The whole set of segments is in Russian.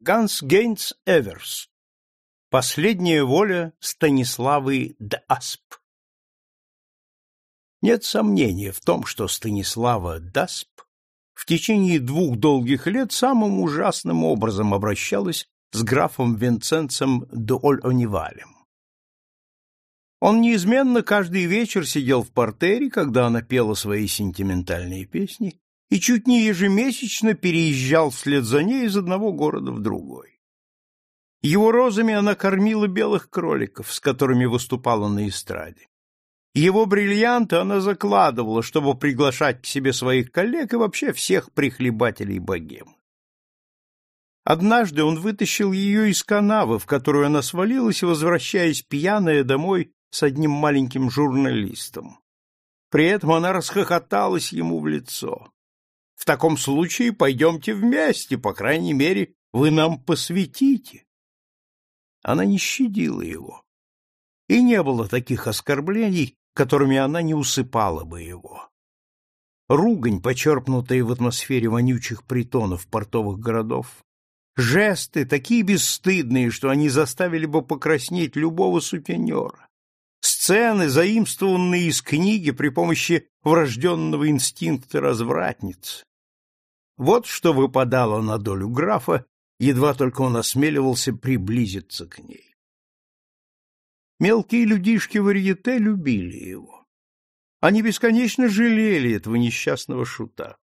Ганс Гейнц Эверс. Последняя воля Станиславы Д'Асп. Нет сомнения в том, что Станислава Д'Асп в течение двух долгих лет самым ужасным образом обращалась с графом Винценцем де Оль-Онивалем. Он неизменно каждый вечер сидел в партере, когда она пела свои сентиментальные песни, и чуть не ежемесячно переезжал вслед за ней из одного города в другой. Его розами она кормила белых кроликов, с которыми выступала на эстраде. Его бриллианты она закладывала, чтобы приглашать к себе своих коллег и вообще всех прихлебателей богемы. Однажды он вытащил ее из канавы, в которую она свалилась, возвращаясь пьяная домой с одним маленьким журналистом. При этом она расхохоталась ему в лицо. В таком случае пойдемте вместе, по крайней мере, вы нам посвятите. Она не щадила его. И не было таких оскорблений, которыми она не усыпала бы его. Ругань, почерпнутая в атмосфере вонючих притонов портовых городов, жесты, такие бесстыдные, что они заставили бы покраснеть любого сутенера, сцены, заимствованные из книги при помощи врожденного инстинкта развратниц. Вот что выпадало на долю графа, едва только он осмеливался приблизиться к ней. Мелкие людишки варьете любили его. Они бесконечно жалели этого несчастного шута.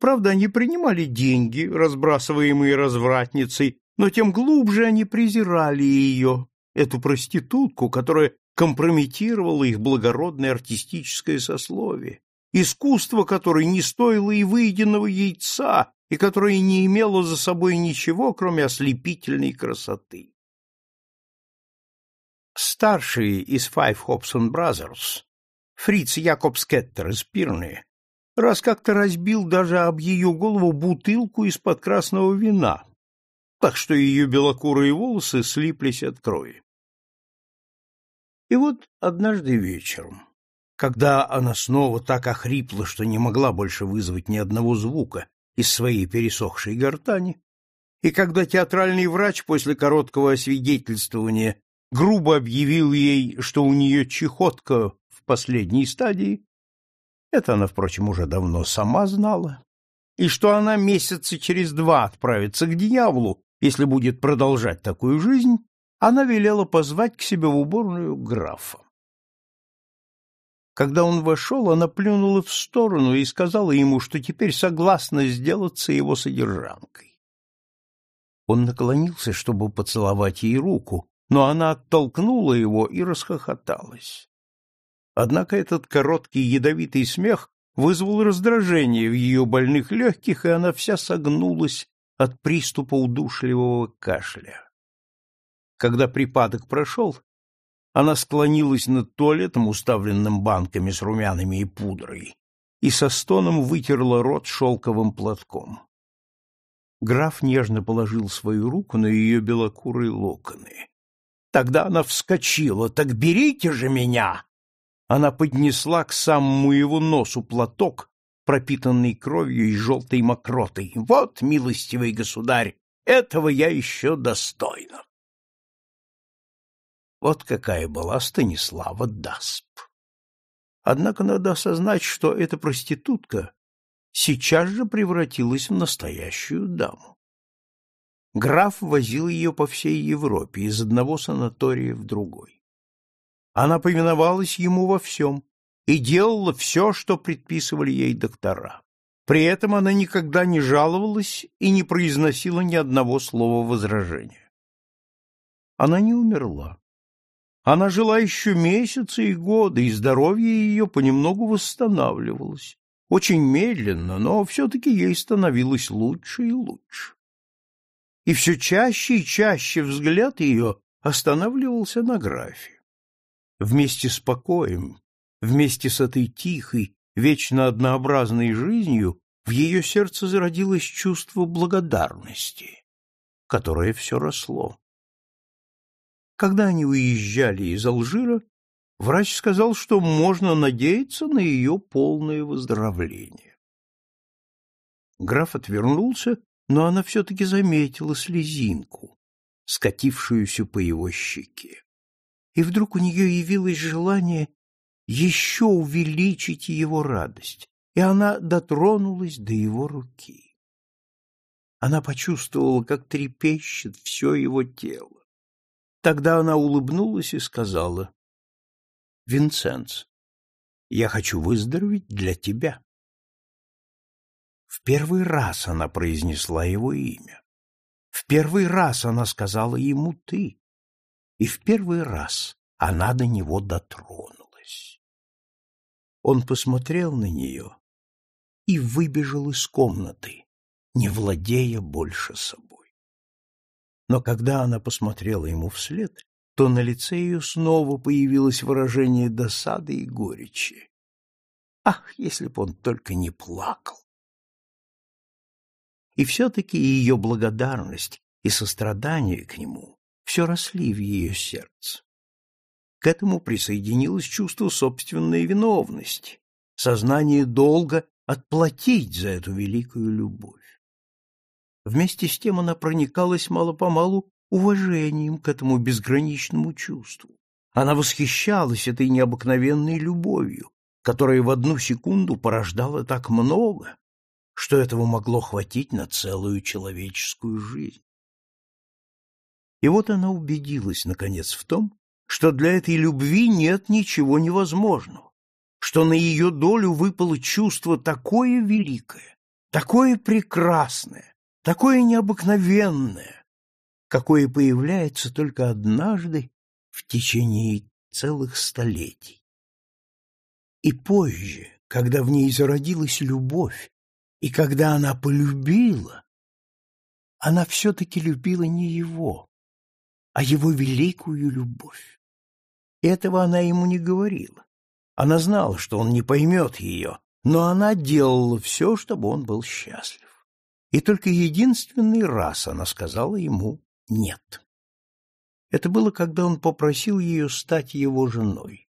Правда, они принимали деньги, разбрасываемые развратницей, но тем глубже они презирали ее, эту проститутку, которая компрометировала их благородное артистическое сословие, искусство которое не стоило и выеденного яйца, и которое не имело за собой ничего, кроме ослепительной красоты. Старший из Five Hobson Brothers, Фриц Якобскеттер из Пирны, раз как-то разбил даже об ее голову бутылку из-под красного вина, так что ее белокурые волосы слиплись от крови. И вот однажды вечером, когда она снова так охрипла, что не могла больше вызвать ни одного звука из своей пересохшей гортани, и когда театральный врач после короткого освидетельствования грубо объявил ей, что у нее чехотка в последней стадии, это она, впрочем, уже давно сама знала, и что она месяца через два отправится к дьяволу, если будет продолжать такую жизнь, она велела позвать к себе в уборную графа. Когда он вошел, она плюнула в сторону и сказала ему, что теперь согласна сделаться его содержанкой. Он наклонился, чтобы поцеловать ей руку, но она оттолкнула его и расхохоталась. Однако этот короткий ядовитый смех вызвал раздражение в ее больных легких, и она вся согнулась от приступа удушливого кашля. Когда припадок прошел, она склонилась над туалетом, уставленным банками с румянами и пудрой, и со стоном вытерла рот шелковым платком. Граф нежно положил свою руку на ее белокурые локоны. Тогда она вскочила. «Так берите же меня!» Она поднесла к самому его носу платок, пропитанный кровью и желтой мокротой. «Вот, милостивый государь, этого я еще достойна!» Вот какая была Станислава Дасп. Однако надо осознать, что эта проститутка сейчас же превратилась в настоящую даму. Граф возил ее по всей Европе, из одного санатория в другой. Она повиновалась ему во всем и делала все, что предписывали ей доктора. При этом она никогда не жаловалась и не произносила ни одного слова возражения. Она не умерла. Она жила еще месяцы и годы, и здоровье ее понемногу восстанавливалось. Очень медленно, но все-таки ей становилось лучше и лучше. И все чаще и чаще взгляд ее останавливался на графе. Вместе с покоем, вместе с этой тихой, вечно однообразной жизнью в ее сердце зародилось чувство благодарности, которое все росло. Когда они уезжали из Алжира, врач сказал, что можно надеяться на ее полное выздоровление. Граф отвернулся но она все-таки заметила слезинку, скатившуюся по его щеке. И вдруг у нее явилось желание еще увеличить его радость, и она дотронулась до его руки. Она почувствовала, как трепещет все его тело. Тогда она улыбнулась и сказала, «Винсенц, я хочу выздороветь для тебя». В первый раз она произнесла его имя. В первый раз она сказала ему «ты». И в первый раз она до него дотронулась. Он посмотрел на нее и выбежал из комнаты, не владея больше собой. Но когда она посмотрела ему вслед, то на лице ее снова появилось выражение досады и горечи. Ах, если б он только не плакал! И все-таки ее благодарность и сострадание к нему все росли в ее сердце. К этому присоединилось чувство собственной виновности, сознание долга отплатить за эту великую любовь. Вместе с тем она проникалась мало-помалу уважением к этому безграничному чувству. Она восхищалась этой необыкновенной любовью, которая в одну секунду порождала так много, что этого могло хватить на целую человеческую жизнь. И вот она убедилась, наконец, в том, что для этой любви нет ничего невозможного, что на ее долю выпало чувство такое великое, такое прекрасное, такое необыкновенное, какое появляется только однажды в течение целых столетий. И позже, когда в ней зародилась любовь, и когда она полюбила, она все-таки любила не его, а его великую любовь. Этого она ему не говорила. Она знала, что он не поймет ее, но она делала все, чтобы он был счастлив. И только единственный раз она сказала ему «нет». Это было, когда он попросил ее стать его женой.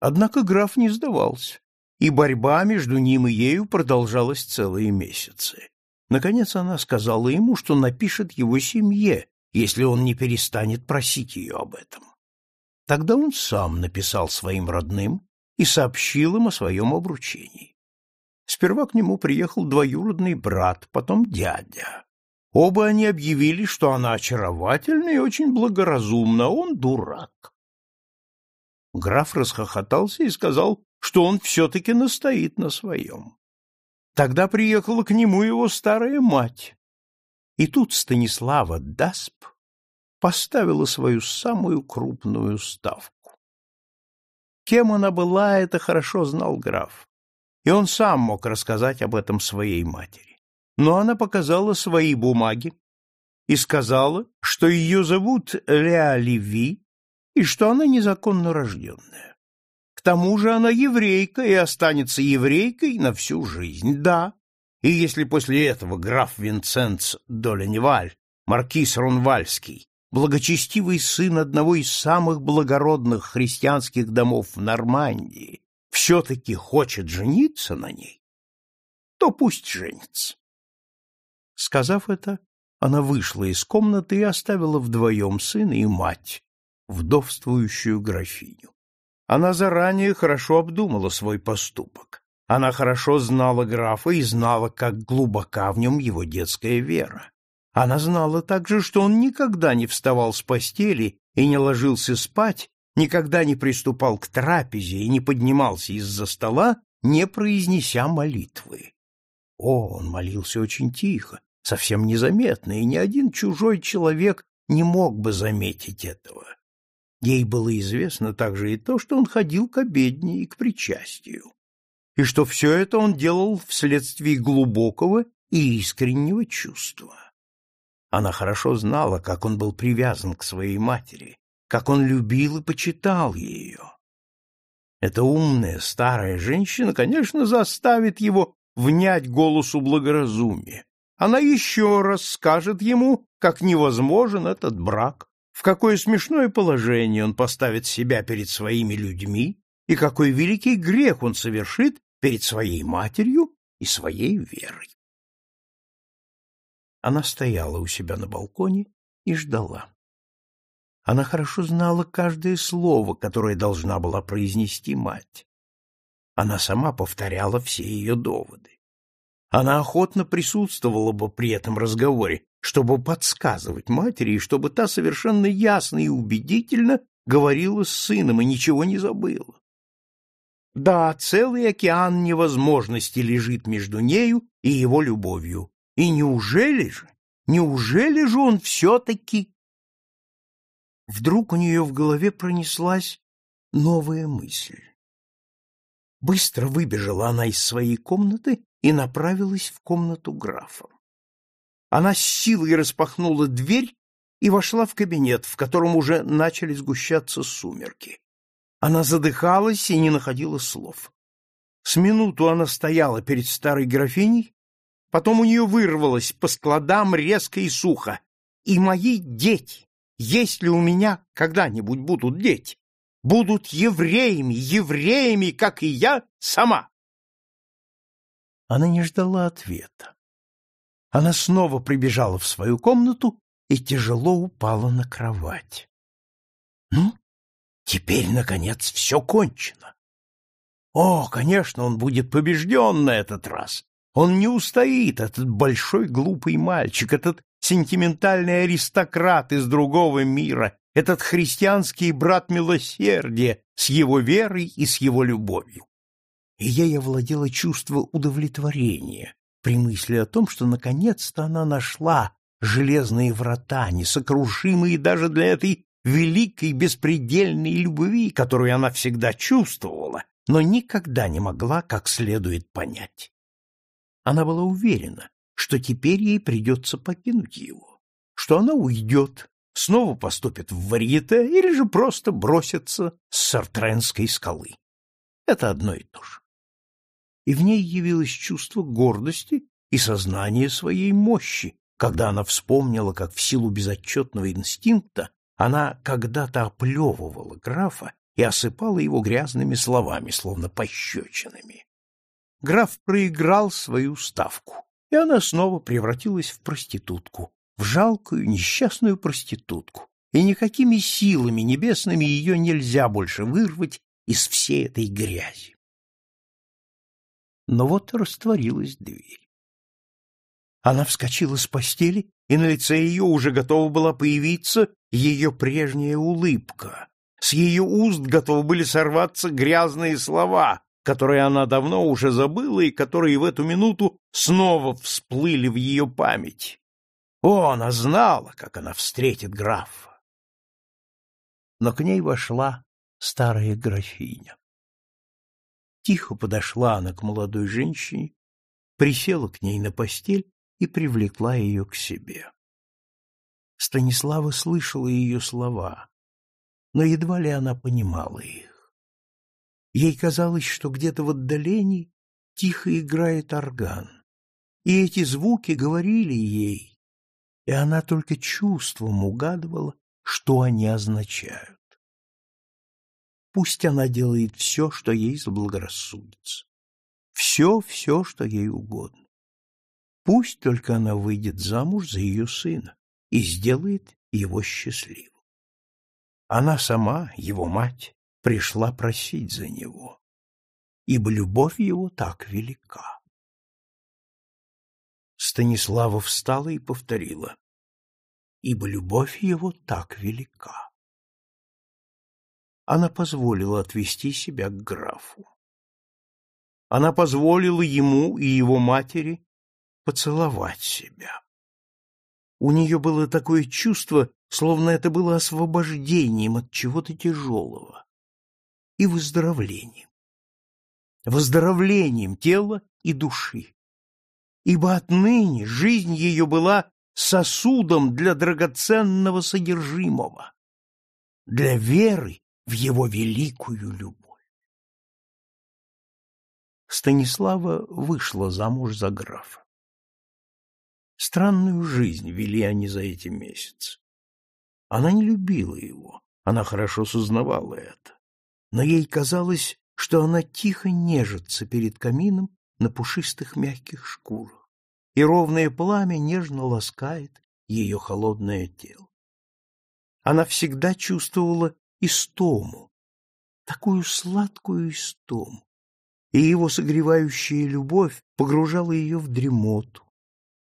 Однако граф не сдавался и борьба между ним и ею продолжалась целые месяцы. Наконец она сказала ему, что напишет его семье, если он не перестанет просить ее об этом. Тогда он сам написал своим родным и сообщил им о своем обручении. Сперва к нему приехал двоюродный брат, потом дядя. Оба они объявили, что она очаровательна и очень благоразумна, он дурак. Граф расхохотался и сказал, что он все-таки настоит на своем. Тогда приехала к нему его старая мать. И тут Станислава Дасп поставила свою самую крупную ставку. Кем она была, это хорошо знал граф, и он сам мог рассказать об этом своей матери. Но она показала свои бумаги и сказала, что ее зовут Леа Леви и что она незаконно рожденная тому же она еврейка и останется еврейкой на всю жизнь, да. И если после этого граф Винценц Доленеваль, маркиз Ронвальский, благочестивый сын одного из самых благородных христианских домов в Нормандии, все-таки хочет жениться на ней, то пусть женится. Сказав это, она вышла из комнаты и оставила вдвоем сына и мать, вдовствующую графиню. Она заранее хорошо обдумала свой поступок. Она хорошо знала графа и знала, как глубока в нем его детская вера. Она знала также, что он никогда не вставал с постели и не ложился спать, никогда не приступал к трапезе и не поднимался из-за стола, не произнеся молитвы. О, он молился очень тихо, совсем незаметно, и ни один чужой человек не мог бы заметить этого. Ей было известно также и то, что он ходил к обедне и к причастию, и что все это он делал вследствие глубокого и искреннего чувства. Она хорошо знала, как он был привязан к своей матери, как он любил и почитал ее. Эта умная старая женщина, конечно, заставит его внять голосу благоразумия. Она еще раз скажет ему, как невозможен этот брак, в какое смешное положение он поставит себя перед своими людьми и какой великий грех он совершит перед своей матерью и своей верой. Она стояла у себя на балконе и ждала. Она хорошо знала каждое слово, которое должна была произнести мать. Она сама повторяла все ее доводы. Она охотно присутствовала бы при этом разговоре, чтобы подсказывать матери, и чтобы та совершенно ясно и убедительно говорила с сыном и ничего не забыла. Да, целый океан невозможности лежит между нею и его любовью. И неужели же, неужели же он все-таки... Вдруг у нее в голове пронеслась новая мысль. Быстро выбежала она из своей комнаты и направилась в комнату графа. Она с силой распахнула дверь и вошла в кабинет, в котором уже начали сгущаться сумерки. Она задыхалась и не находила слов. С минуту она стояла перед старой графиней, потом у нее вырвалось по складам резко и сухо. И мои дети, если у меня когда-нибудь будут дети, будут евреями, евреями, как и я сама. Она не ждала ответа. Она снова прибежала в свою комнату и тяжело упала на кровать. Ну, Теперь, наконец, все кончено. О, конечно, он будет побежден на этот раз. Он не устоит, этот большой глупый мальчик, этот сентиментальный аристократ из другого мира, этот христианский брат милосердия с его верой и с его любовью. И ей овладело чувство удовлетворения при мысли о том, что наконец-то она нашла железные врата, несокрушимые даже для этой великой беспредельной любви, которую она всегда чувствовала, но никогда не могла как следует понять. Она была уверена, что теперь ей придется покинуть его, что она уйдет, снова поступит в Варьете или же просто бросится с Сартренской скалы. Это одно и то же. И в ней явилось чувство гордости и сознание своей мощи, когда она вспомнила, как в силу безотчетного инстинкта она когда-то оплевывала графа и осыпала его грязными словами, словно пощечинами. Граф проиграл свою ставку, и она снова превратилась в проститутку, в жалкую несчастную проститутку, и никакими силами небесными ее нельзя больше вырвать из всей этой грязи. Но вот растворилась дверь. Она вскочила с постели, и на лице ее уже готова была появиться ее прежняя улыбка. С ее уст готовы были сорваться грязные слова, которые она давно уже забыла и которые в эту минуту снова всплыли в ее память. О, она знала, как она встретит графа. Но к ней вошла старая графиня. Тихо подошла она к молодой женщине, присела к ней на постель и привлекла ее к себе. Станислава слышала ее слова, но едва ли она понимала их. Ей казалось, что где-то в отдалении тихо играет орган, и эти звуки говорили ей, и она только чувством угадывала, что они означают. Пусть она делает все, что ей заблагорассудится. Все-все, что ей угодно. Пусть только она выйдет замуж за ее сына и сделает его счастливым. Она сама, его мать, пришла просить за него, ибо любовь его так велика. Станислава встала и повторила, ибо любовь его так велика. Она позволила отвести себя к графу. Она позволила ему и его матери поцеловать себя. У нее было такое чувство, словно это было освобождением от чего-то тяжелого и выздоровлением. Выздоровлением тела и души. Ибо отныне жизнь ее была сосудом для драгоценного содержимого, для веры в его великую любовь. Станислава вышла замуж за графа. Странную жизнь вели они за эти месяцы. Она не любила его, она хорошо сознавала это. Но ей казалось, что она тихо нежится перед камином на пушистых мягких шкурах и ровное пламя нежно ласкает ее холодное тело. Она всегда чувствовала истому, такую сладкую истому, и его согревающая любовь погружала ее в дремоту,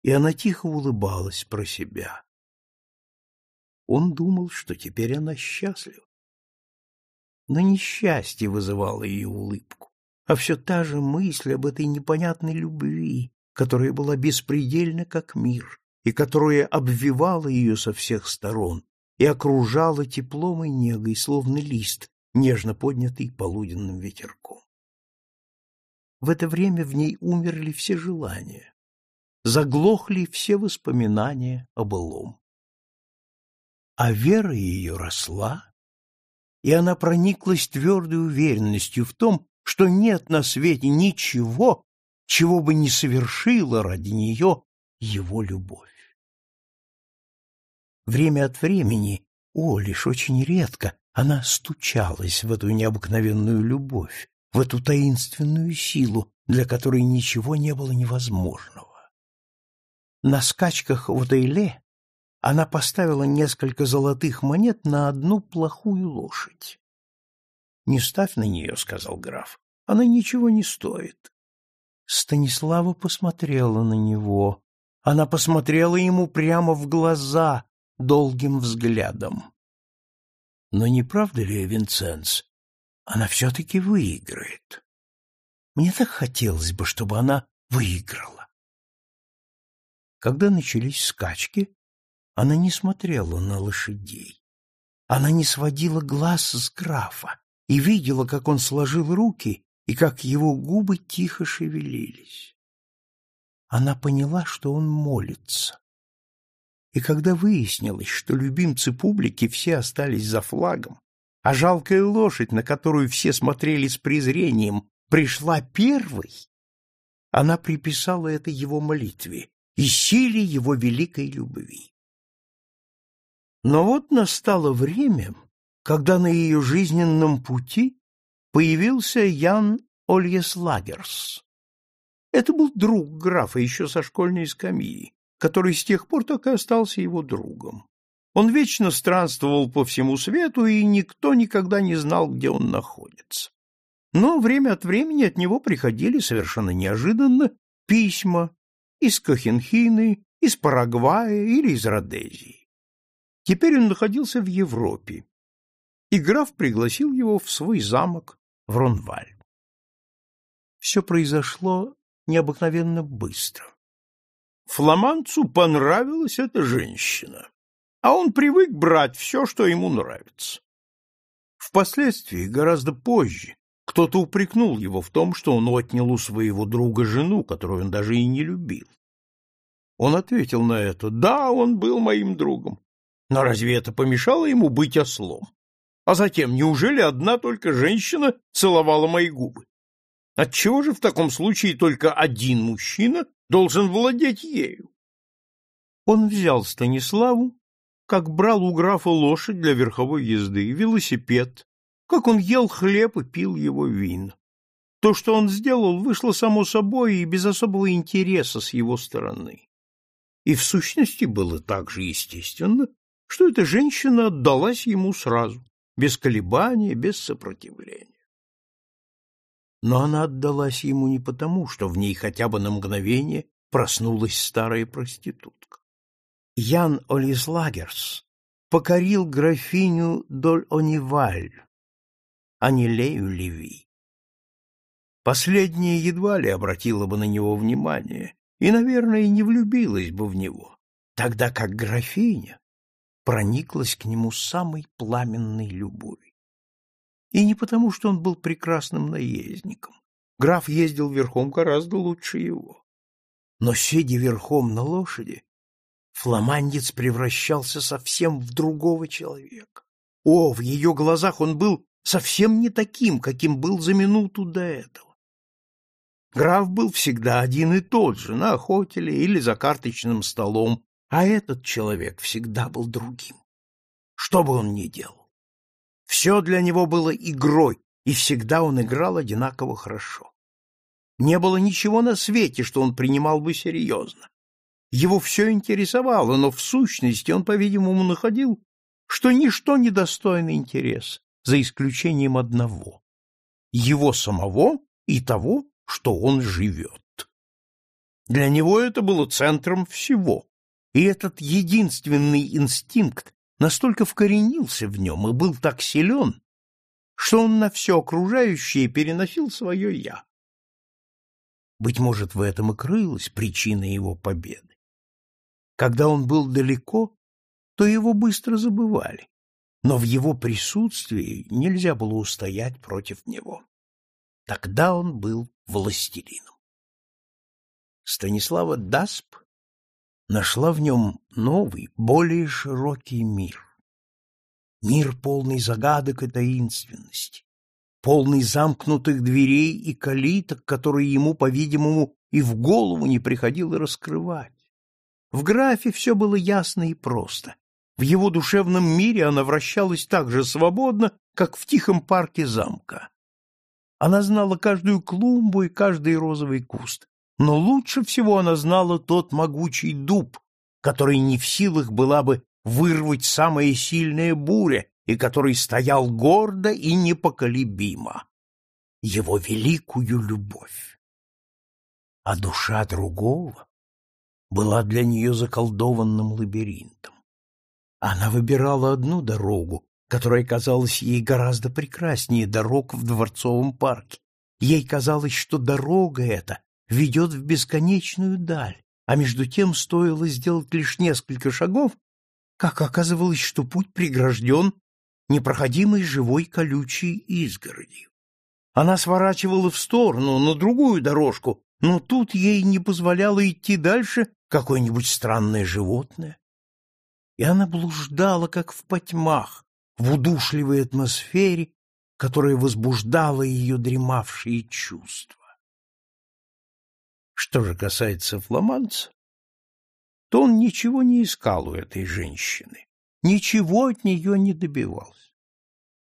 и она тихо улыбалась про себя. Он думал, что теперь она счастлива. Но несчастье вызывало ее улыбку, а все та же мысль об этой непонятной любви, которая была беспредельна, как мир, и которая обвивала ее со всех сторон и окружала теплом и негой, словно лист, нежно поднятый полуденным ветерком. В это время в ней умерли все желания, заглохли все воспоминания о былом. А вера ее росла, и она прониклась твердой уверенностью в том, что нет на свете ничего, чего бы не совершила ради нее его любовь. Время от времени, о, лишь очень редко, она стучалась в эту необыкновенную любовь, в эту таинственную силу, для которой ничего не было невозможного. На скачках в Дейле она поставила несколько золотых монет на одну плохую лошадь. «Не ставь на нее», — сказал граф, — «она ничего не стоит». Станислава посмотрела на него. Она посмотрела ему прямо в глаза долгим взглядом. Но не правда ли, Винценс, она все-таки выиграет? Мне так хотелось бы, чтобы она выиграла. Когда начались скачки, она не смотрела на лошадей. Она не сводила глаз с графа и видела, как он сложил руки и как его губы тихо шевелились. Она поняла, что он молится. И когда выяснилось, что любимцы публики все остались за флагом, а жалкая лошадь, на которую все смотрели с презрением, пришла первой, она приписала это его молитве и силе его великой любви. Но вот настало время, когда на ее жизненном пути появился Ян Ольеслагерс. Это был друг графа еще со школьной скамьи, который с тех пор так и остался его другом. Он вечно странствовал по всему свету, и никто никогда не знал, где он находится. Но время от времени от него приходили совершенно неожиданно письма из Кохенхины, из Парагвая или из Родезии. Теперь он находился в Европе, и граф пригласил его в свой замок в Ронваль. Все произошло необыкновенно быстро. Фламанцу понравилась эта женщина, а он привык брать все, что ему нравится. Впоследствии, гораздо позже, кто-то упрекнул его в том, что он отнял у своего друга жену, которую он даже и не любил. Он ответил на это, да, он был моим другом, но разве это помешало ему быть ослом? А затем, неужели одна только женщина целовала мои губы? Отчего же в таком случае только один мужчина должен владеть ею? Он взял Станиславу, как брал у графа лошадь для верховой езды, велосипед, как он ел хлеб и пил его вин. То, что он сделал, вышло само собой и без особого интереса с его стороны. И в сущности было так же естественно, что эта женщина отдалась ему сразу, без колебания, без сопротивления. Но она отдалась ему не потому, что в ней хотя бы на мгновение проснулась старая проститутка. Ян Олислагерс покорил графиню Доль-Ониваль, а не Лею Леви. Последняя едва ли обратила бы на него внимание и, наверное, не влюбилась бы в него, тогда как графиня прониклась к нему самой пламенной любовью. И не потому, что он был прекрасным наездником. Граф ездил верхом гораздо лучше его. Но, сидя верхом на лошади, фламандец превращался совсем в другого человека. О, в ее глазах он был совсем не таким, каким был за минуту до этого. Граф был всегда один и тот же, на охоте или за карточным столом, а этот человек всегда был другим. Что бы он ни делал. Все для него было игрой, и всегда он играл одинаково хорошо. Не было ничего на свете, что он принимал бы серьезно. Его все интересовало, но в сущности он, по-видимому, находил, что ничто не достойно интерес, за исключением одного — его самого и того, что он живет. Для него это было центром всего, и этот единственный инстинкт настолько вкоренился в нем и был так силен, что он на все окружающее переносил свое «я». Быть может, в этом и крылась причина его победы. Когда он был далеко, то его быстро забывали, но в его присутствии нельзя было устоять против него. Тогда он был властелином. Станислава Дасп нашла в нем новый, более широкий мир. Мир полный загадок и таинственности, полный замкнутых дверей и калиток, которые ему, по-видимому, и в голову не приходило раскрывать. В графе все было ясно и просто. В его душевном мире она вращалась так же свободно, как в тихом парке замка. Она знала каждую клумбу и каждый розовый куст, но лучше всего она знала тот могучий дуб, который не в силах была бы вырвать самая сильная буря и который стоял гордо и непоколебимо. Его великую любовь. А душа другого была для нее заколдованным лабиринтом. Она выбирала одну дорогу, которая казалась ей гораздо прекраснее дорог в дворцовом парке. Ей казалось, что дорога эта ведет в бесконечную даль, а между тем стоило сделать лишь несколько шагов, как оказывалось, что путь прегражден непроходимой живой колючей изгородью. Она сворачивала в сторону, на другую дорожку, но тут ей не позволяло идти дальше какое-нибудь странное животное. И она блуждала, как в потьмах, в удушливой атмосфере, которая возбуждала ее дремавшие чувства. Что же касается фламандца, то он ничего не искал у этой женщины, ничего от нее не добивался.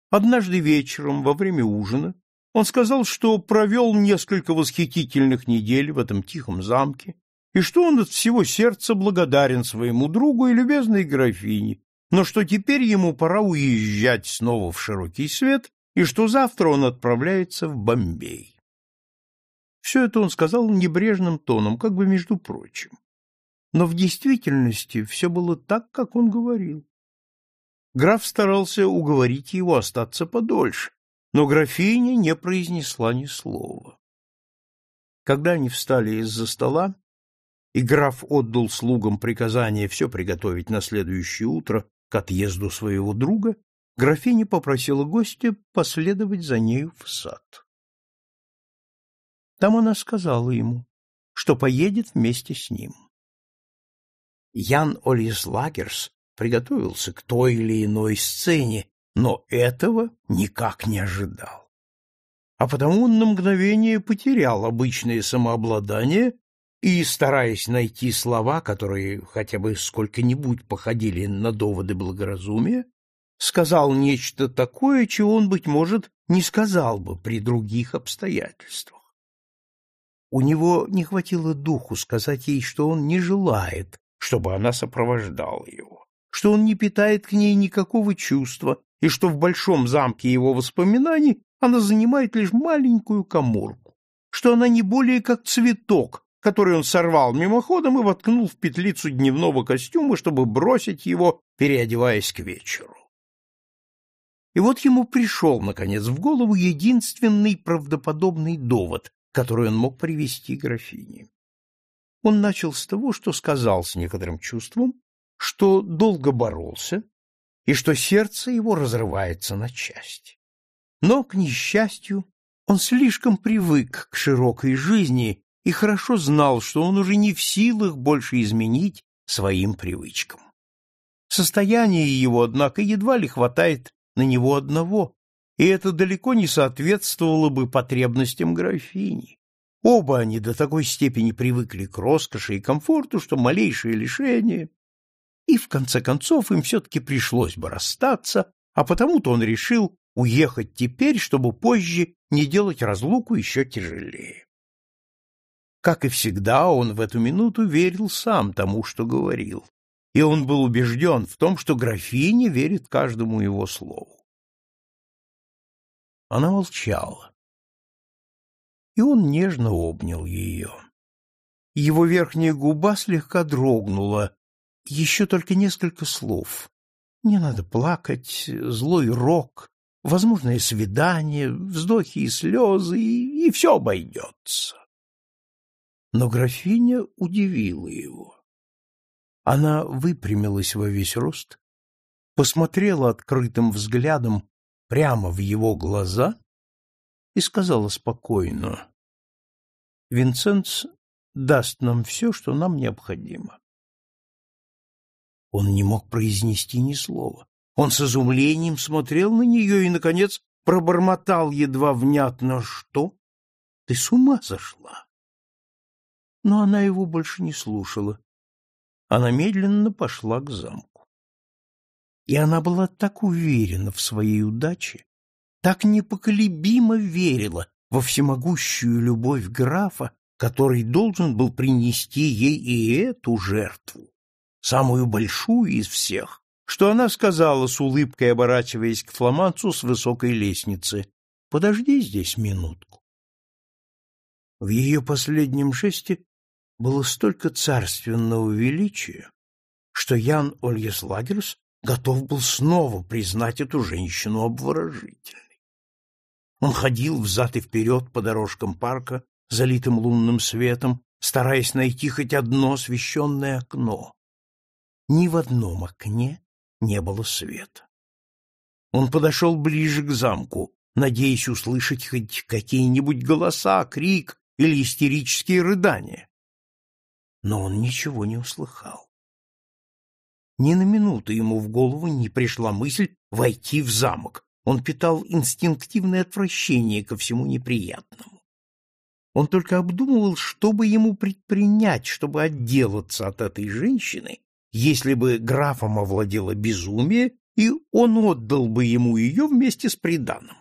Однажды вечером, во время ужина, он сказал, что провел несколько восхитительных недель в этом тихом замке, и что он от всего сердца благодарен своему другу и любезной графине, но что теперь ему пора уезжать снова в широкий свет, и что завтра он отправляется в Бомбей. Все это он сказал небрежным тоном, как бы между прочим. Но в действительности все было так, как он говорил. Граф старался уговорить его остаться подольше, но графиня не произнесла ни слова. Когда они встали из-за стола, и граф отдал слугам приказание все приготовить на следующее утро к отъезду своего друга, графиня попросила гостя последовать за нею в сад. Там она сказала ему, что поедет вместе с ним. Ян Олис Лагерс приготовился к той или иной сцене, но этого никак не ожидал. А потому он на мгновение потерял обычное самообладание и, стараясь найти слова, которые хотя бы сколько-нибудь походили на доводы благоразумия, сказал нечто такое, чего он, быть может, не сказал бы при других обстоятельствах. У него не хватило духу сказать ей, что он не желает, чтобы она сопровождала его, что он не питает к ней никакого чувства и что в большом замке его воспоминаний она занимает лишь маленькую каморку, что она не более как цветок, который он сорвал мимоходом и воткнул в петлицу дневного костюма, чтобы бросить его, переодеваясь к вечеру. И вот ему пришел, наконец, в голову единственный правдоподобный довод, который он мог привести графине. Он начал с того, что сказал с некоторым чувством, что долго боролся и что сердце его разрывается на части. Но, к несчастью, он слишком привык к широкой жизни и хорошо знал, что он уже не в силах больше изменить своим привычкам. Состояние его, однако, едва ли хватает на него одного, и это далеко не соответствовало бы потребностям графини. Оба они до такой степени привыкли к роскоши и комфорту, что малейшее лишение... И, в конце концов, им все-таки пришлось бы расстаться, а потому-то он решил уехать теперь, чтобы позже не делать разлуку еще тяжелее. Как и всегда, он в эту минуту верил сам тому, что говорил, и он был убежден в том, что графиня верит каждому его слову. Она молчала, и он нежно обнял ее. Его верхняя губа слегка дрогнула, еще только несколько слов. Не надо плакать, злой рок, возможное свидание, вздохи и слезы, и, и все обойдется. Но графиня удивила его. Она выпрямилась во весь рост, посмотрела открытым взглядом прямо в его глаза и сказала спокойно, «Винценц даст нам все, что нам необходимо». Он не мог произнести ни слова. Он с изумлением смотрел на нее и, наконец, пробормотал едва внятно, что ты с ума сошла. Но она его больше не слушала. Она медленно пошла к замку. И она была так уверена в своей удаче, так непоколебимо верила во всемогущую любовь графа, который должен был принести ей и эту жертву, самую большую из всех, что она сказала с улыбкой, оборачиваясь к фламанцу с высокой лестницы, «Подожди здесь минутку». В ее последнем жесте было столько царственного величия, что Ян Ольеслагерс готов был снова признать эту женщину обворожительной. Он ходил взад и вперед по дорожкам парка, залитым лунным светом, стараясь найти хоть одно освещенное окно. Ни в одном окне не было света. Он подошел ближе к замку, надеясь услышать хоть какие-нибудь голоса, крик или истерические рыдания. Но он ничего не услыхал. Ни на минуту ему в голову не пришла мысль войти в замок. Он питал инстинктивное отвращение ко всему неприятному. Он только обдумывал, что бы ему предпринять, чтобы отделаться от этой женщины если бы графом овладело безумие, и он отдал бы ему ее вместе с приданым.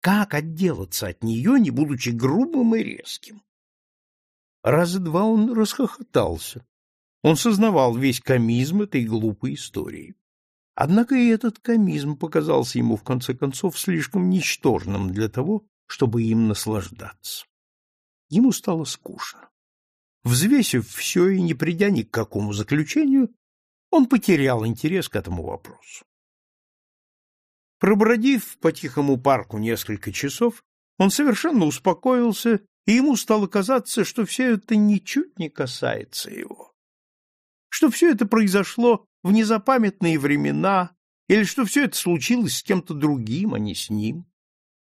Как отделаться от нее, не будучи грубым и резким? Раза два он расхохотался. Он сознавал весь комизм этой глупой истории. Однако и этот комизм показался ему, в конце концов, слишком ничтожным для того, чтобы им наслаждаться. Ему стало скучно. Взвесив все и не придя ни к какому заключению, он потерял интерес к этому вопросу. Пробродив по тихому парку несколько часов, он совершенно успокоился, и ему стало казаться, что все это ничуть не касается его. Что все это произошло в незапамятные времена, или что все это случилось с кем-то другим, а не с ним.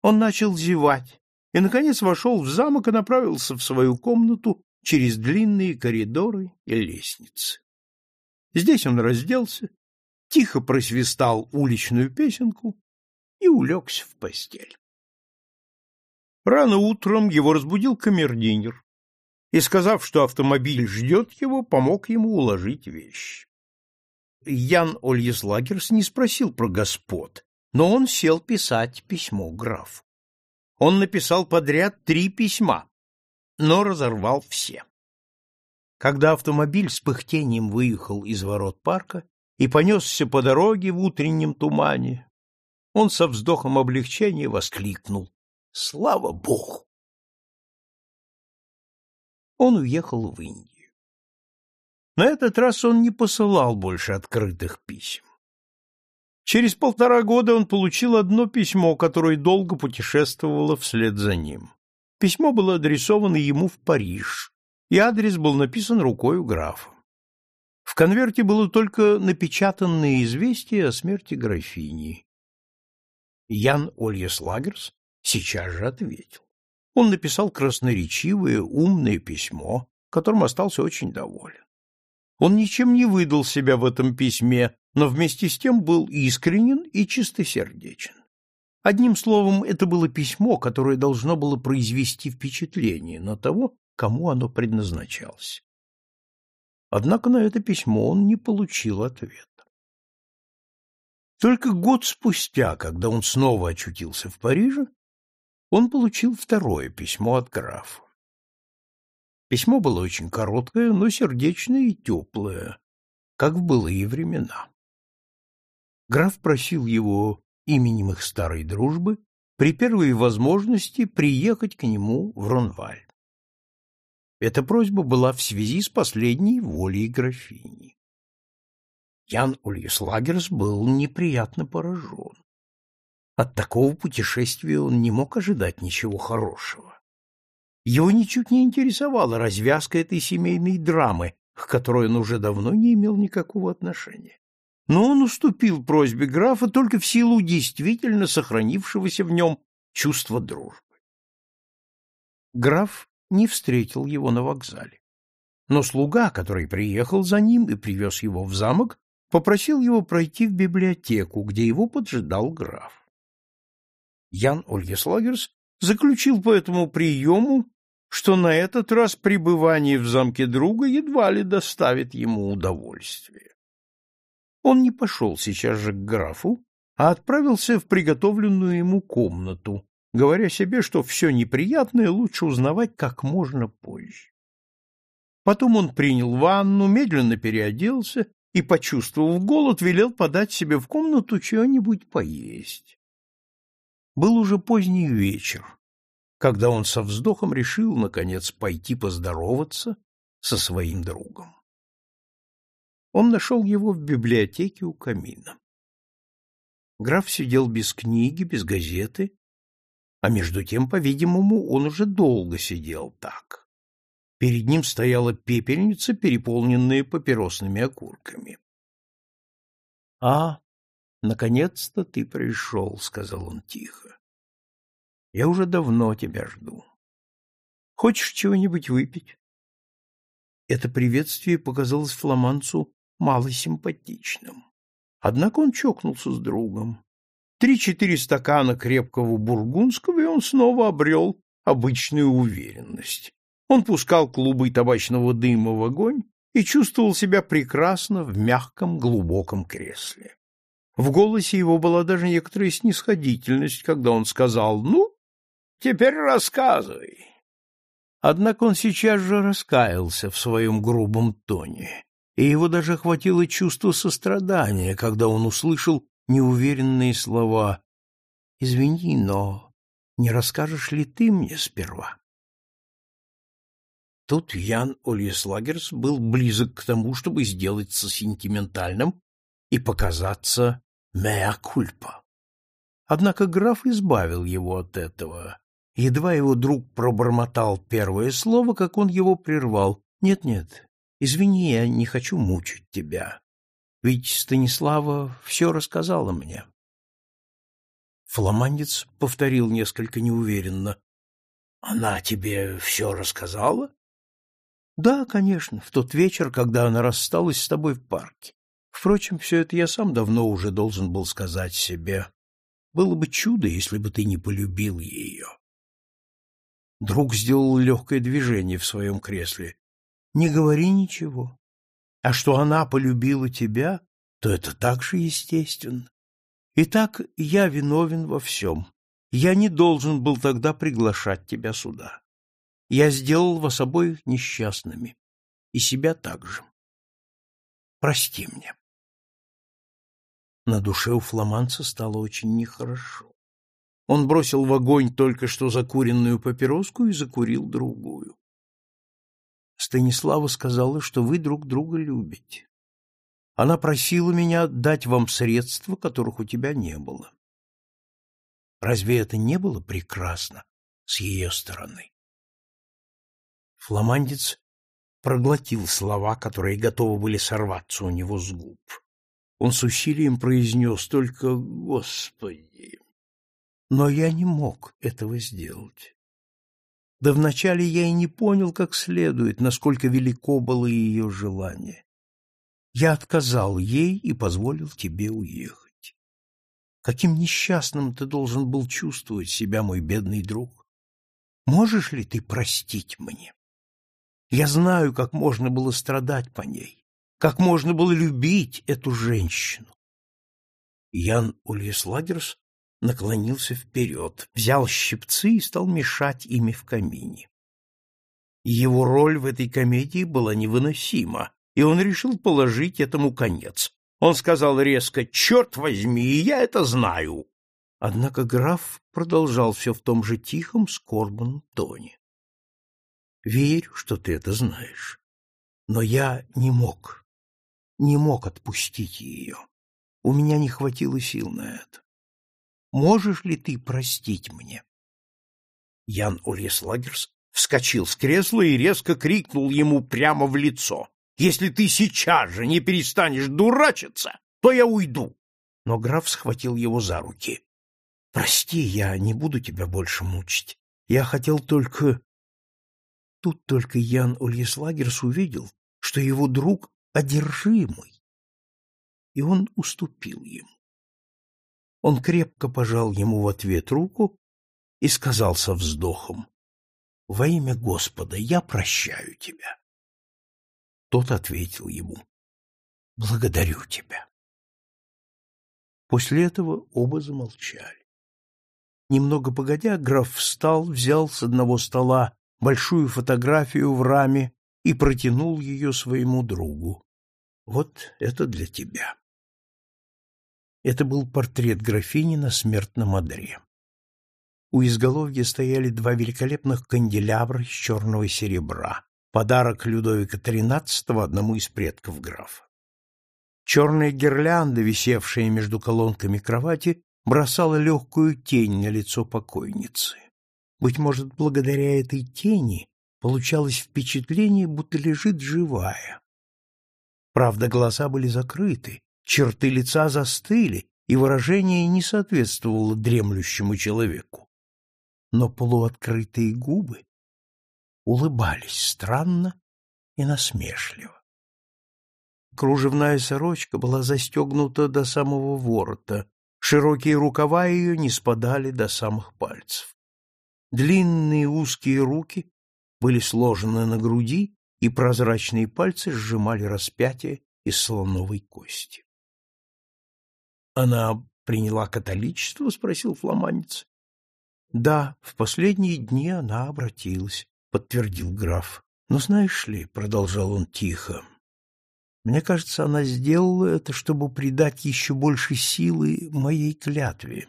Он начал зевать и, наконец, вошел в замок и направился в свою комнату, через длинные коридоры и лестницы. Здесь он разделся, тихо просвистал уличную песенку и улегся в постель. Рано утром его разбудил камердинер и, сказав, что автомобиль ждет его, помог ему уложить вещи. Ян Ольеслагерс не спросил про господ, но он сел писать письмо графу. Он написал подряд три письма, но разорвал все. Когда автомобиль с пыхтением выехал из ворот парка и понесся по дороге в утреннем тумане, он со вздохом облегчения воскликнул «Слава Богу!». Он уехал в Индию. На этот раз он не посылал больше открытых писем. Через полтора года он получил одно письмо, которое долго путешествовало вслед за ним. Письмо было адресовано ему в Париж, и адрес был написан рукой графа. В конверте было только напечатанное известие о смерти графини. Ян Ольес Лагерс сейчас же ответил. Он написал красноречивое, умное письмо, которым остался очень доволен. Он ничем не выдал себя в этом письме, но вместе с тем был искренен и чистосердечен. Одним словом, это было письмо, которое должно было произвести впечатление на того, кому оно предназначалось. Однако на это письмо он не получил ответа. Только год спустя, когда он снова очутился в Париже, он получил второе письмо от графа. Письмо было очень короткое, но сердечное и теплое, как в былые времена. Граф просил его именем их старой дружбы при первой возможности приехать к нему в Ронваль. Эта просьба была в связи с последней волей графини. Ян Ульяслагерс был неприятно поражен. От такого путешествия он не мог ожидать ничего хорошего. Его ничуть не интересовала развязка этой семейной драмы, к которой он уже давно не имел никакого отношения. Но он уступил просьбе графа только в силу действительно сохранившегося в нем чувства дружбы. Граф не встретил его на вокзале. Но слуга, который приехал за ним и привез его в замок, попросил его пройти в библиотеку, где его поджидал граф. Ян Ольгеслагерс заключил по этому приему, что на этот раз пребывание в замке друга едва ли доставит ему удовольствие. Он не пошел сейчас же к графу, а отправился в приготовленную ему комнату, говоря себе, что все неприятное лучше узнавать как можно позже. Потом он принял ванну, медленно переоделся и, почувствовав голод, велел подать себе в комнату чего-нибудь поесть. Был уже поздний вечер, когда он со вздохом решил, наконец, пойти поздороваться со своим другом. Он нашел его в библиотеке у камина. Граф сидел без книги, без газеты, а между тем, по-видимому, он уже долго сидел так. Перед ним стояла пепельница, переполненная папиросными окурками. — А, Наконец-то ты пришел, — сказал он тихо. Я уже давно тебя жду. Хочешь чего-нибудь выпить? Это приветствие показалось фламанцу малосимпатичным. Однако он чокнулся с другом. Три-четыре стакана крепкого бургундского, и он снова обрел обычную уверенность. Он пускал клубы табачного дыма в огонь и чувствовал себя прекрасно в мягком глубоком кресле. В голосе его была даже некоторая снисходительность, когда он сказал «Ну, теперь рассказывай». Однако он сейчас же раскаялся в своем грубом тоне, и его даже охватило чувство сострадания, когда он услышал неуверенные слова «Извини, но не расскажешь ли ты мне сперва?» Тут Ян Ольеслагерс был близок к тому, чтобы сделаться сентиментальным и показаться «меа кульпа». Однако граф избавил его от этого. Едва его друг пробормотал первое слово, как он его прервал. «Нет-нет, извини, я не хочу мучить тебя. Ведь Станислава все рассказала мне». Фламандец повторил несколько неуверенно. «Она тебе все рассказала?» «Да, конечно, в тот вечер, когда она рассталась с тобой в парке. Впрочем, все это я сам давно уже должен был сказать себе. Было бы чудо, если бы ты не полюбил ее. Друг сделал легкое движение в своем кресле. Не говори ничего. А что она полюбила тебя, то это так же естественно. Итак, я виновен во всем. Я не должен был тогда приглашать тебя сюда. Я сделал вас обоих несчастными. И себя также. Прости мне. На душе у фламанца стало очень нехорошо. Он бросил в огонь только что закуренную папироску и закурил другую. Станислава сказала, что вы друг друга любите. Она просила меня дать вам средства, которых у тебя не было. Разве это не было прекрасно с ее стороны? Фламандец проглотил слова, которые готовы были сорваться у него с губ. Он с усилием произнес только «Господи!». Но я не мог этого сделать. Да вначале я и не понял как следует, насколько велико было ее желание. Я отказал ей и позволил тебе уехать. Каким несчастным ты должен был чувствовать себя, мой бедный друг? Можешь ли ты простить мне? Я знаю, как можно было страдать по ней. Как можно было любить эту женщину? Ян Ульеслагерс наклонился вперед, взял щипцы и стал мешать ими в камине. Его роль в этой комедии была невыносима, и он решил положить этому конец. Он сказал резко «Черт возьми, я это знаю!» Однако граф продолжал все в том же тихом, скорбном тоне. «Верю, что ты это знаешь, но я не мог, не мог отпустить ее. У меня не хватило сил на это. Можешь ли ты простить мне?» Ян Ульеслагерс вскочил с кресла и резко крикнул ему прямо в лицо. «Если ты сейчас же не перестанешь дурачиться, то я уйду!» Но граф схватил его за руки. «Прости, я не буду тебя больше мучить. Я хотел только...» Тут только Ян Ульеслагерс увидел, что его друг одержимый, и он уступил ему. Он крепко пожал ему в ответ руку и сказал со вздохом, во имя Господа я прощаю тебя. Тот ответил ему, благодарю тебя. После этого оба замолчали. Немного погодя, граф встал, взял с одного стола большую фотографию в раме и протянул ее своему другу. Вот это для тебя. Это был портрет графини на смертном одре. У изголовья стояли два великолепных канделябра из черного серебра, подарок Людовика XIII одному из предков графа. Черная гирлянда, висевшая между колонками кровати, бросала легкую тень на лицо покойницы. Быть может, благодаря этой тени получалось впечатление, будто лежит живая. Правда, глаза были закрыты, черты лица застыли, и выражение не соответствовало дремлющему человеку но полуоткрытые губы улыбались странно и насмешливо. Кружевная сорочка была застегнута до самого ворота, широкие рукава ее не спадали до самых пальцев. Длинные узкие руки были сложены на груди, и прозрачные пальцы сжимали распятие из слоновой кости. — Она приняла католичество? — спросил фламанец. Да, в последние дни она обратилась, подтвердил граф. Но знаешь ли, продолжал он тихо, мне кажется, она сделала это, чтобы придать еще больше силы моей клятве.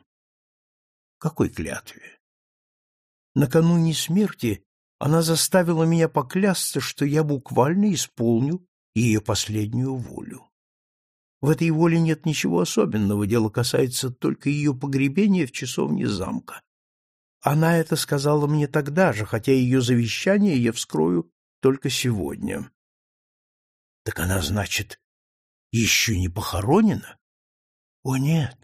Какой клятве? Накануне смерти она заставила меня поклясться, что я буквально исполню ее последнюю волю. В этой воле нет ничего особенного, дело касается только ее погребения в часовне замка. Она это сказала мне тогда же, хотя ее завещание я вскрою только сегодня. Так она, значит, еще не похоронена? О, нет.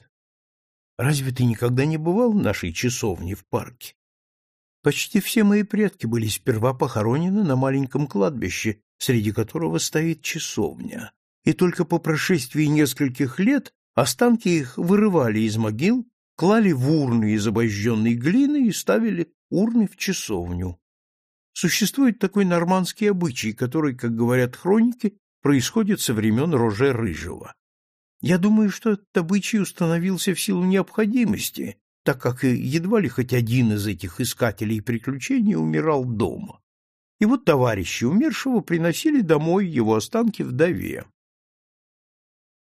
Разве ты никогда не бывал в нашей часовне в парке? Почти все мои предки были сперва похоронены на маленьком кладбище, среди которого стоит часовня. И только по прошествии нескольких лет останки их вырывали из могил клали в урны из обожженной глины и ставили урны в часовню. Существует такой нормандский обычай, который, как говорят хроники, происходит со времен Роже Рыжего. Я думаю, что этот обычай установился в силу необходимости, так как едва ли хоть один из этих искателей приключений умирал дома. И вот товарищи умершего приносили домой его останки вдове.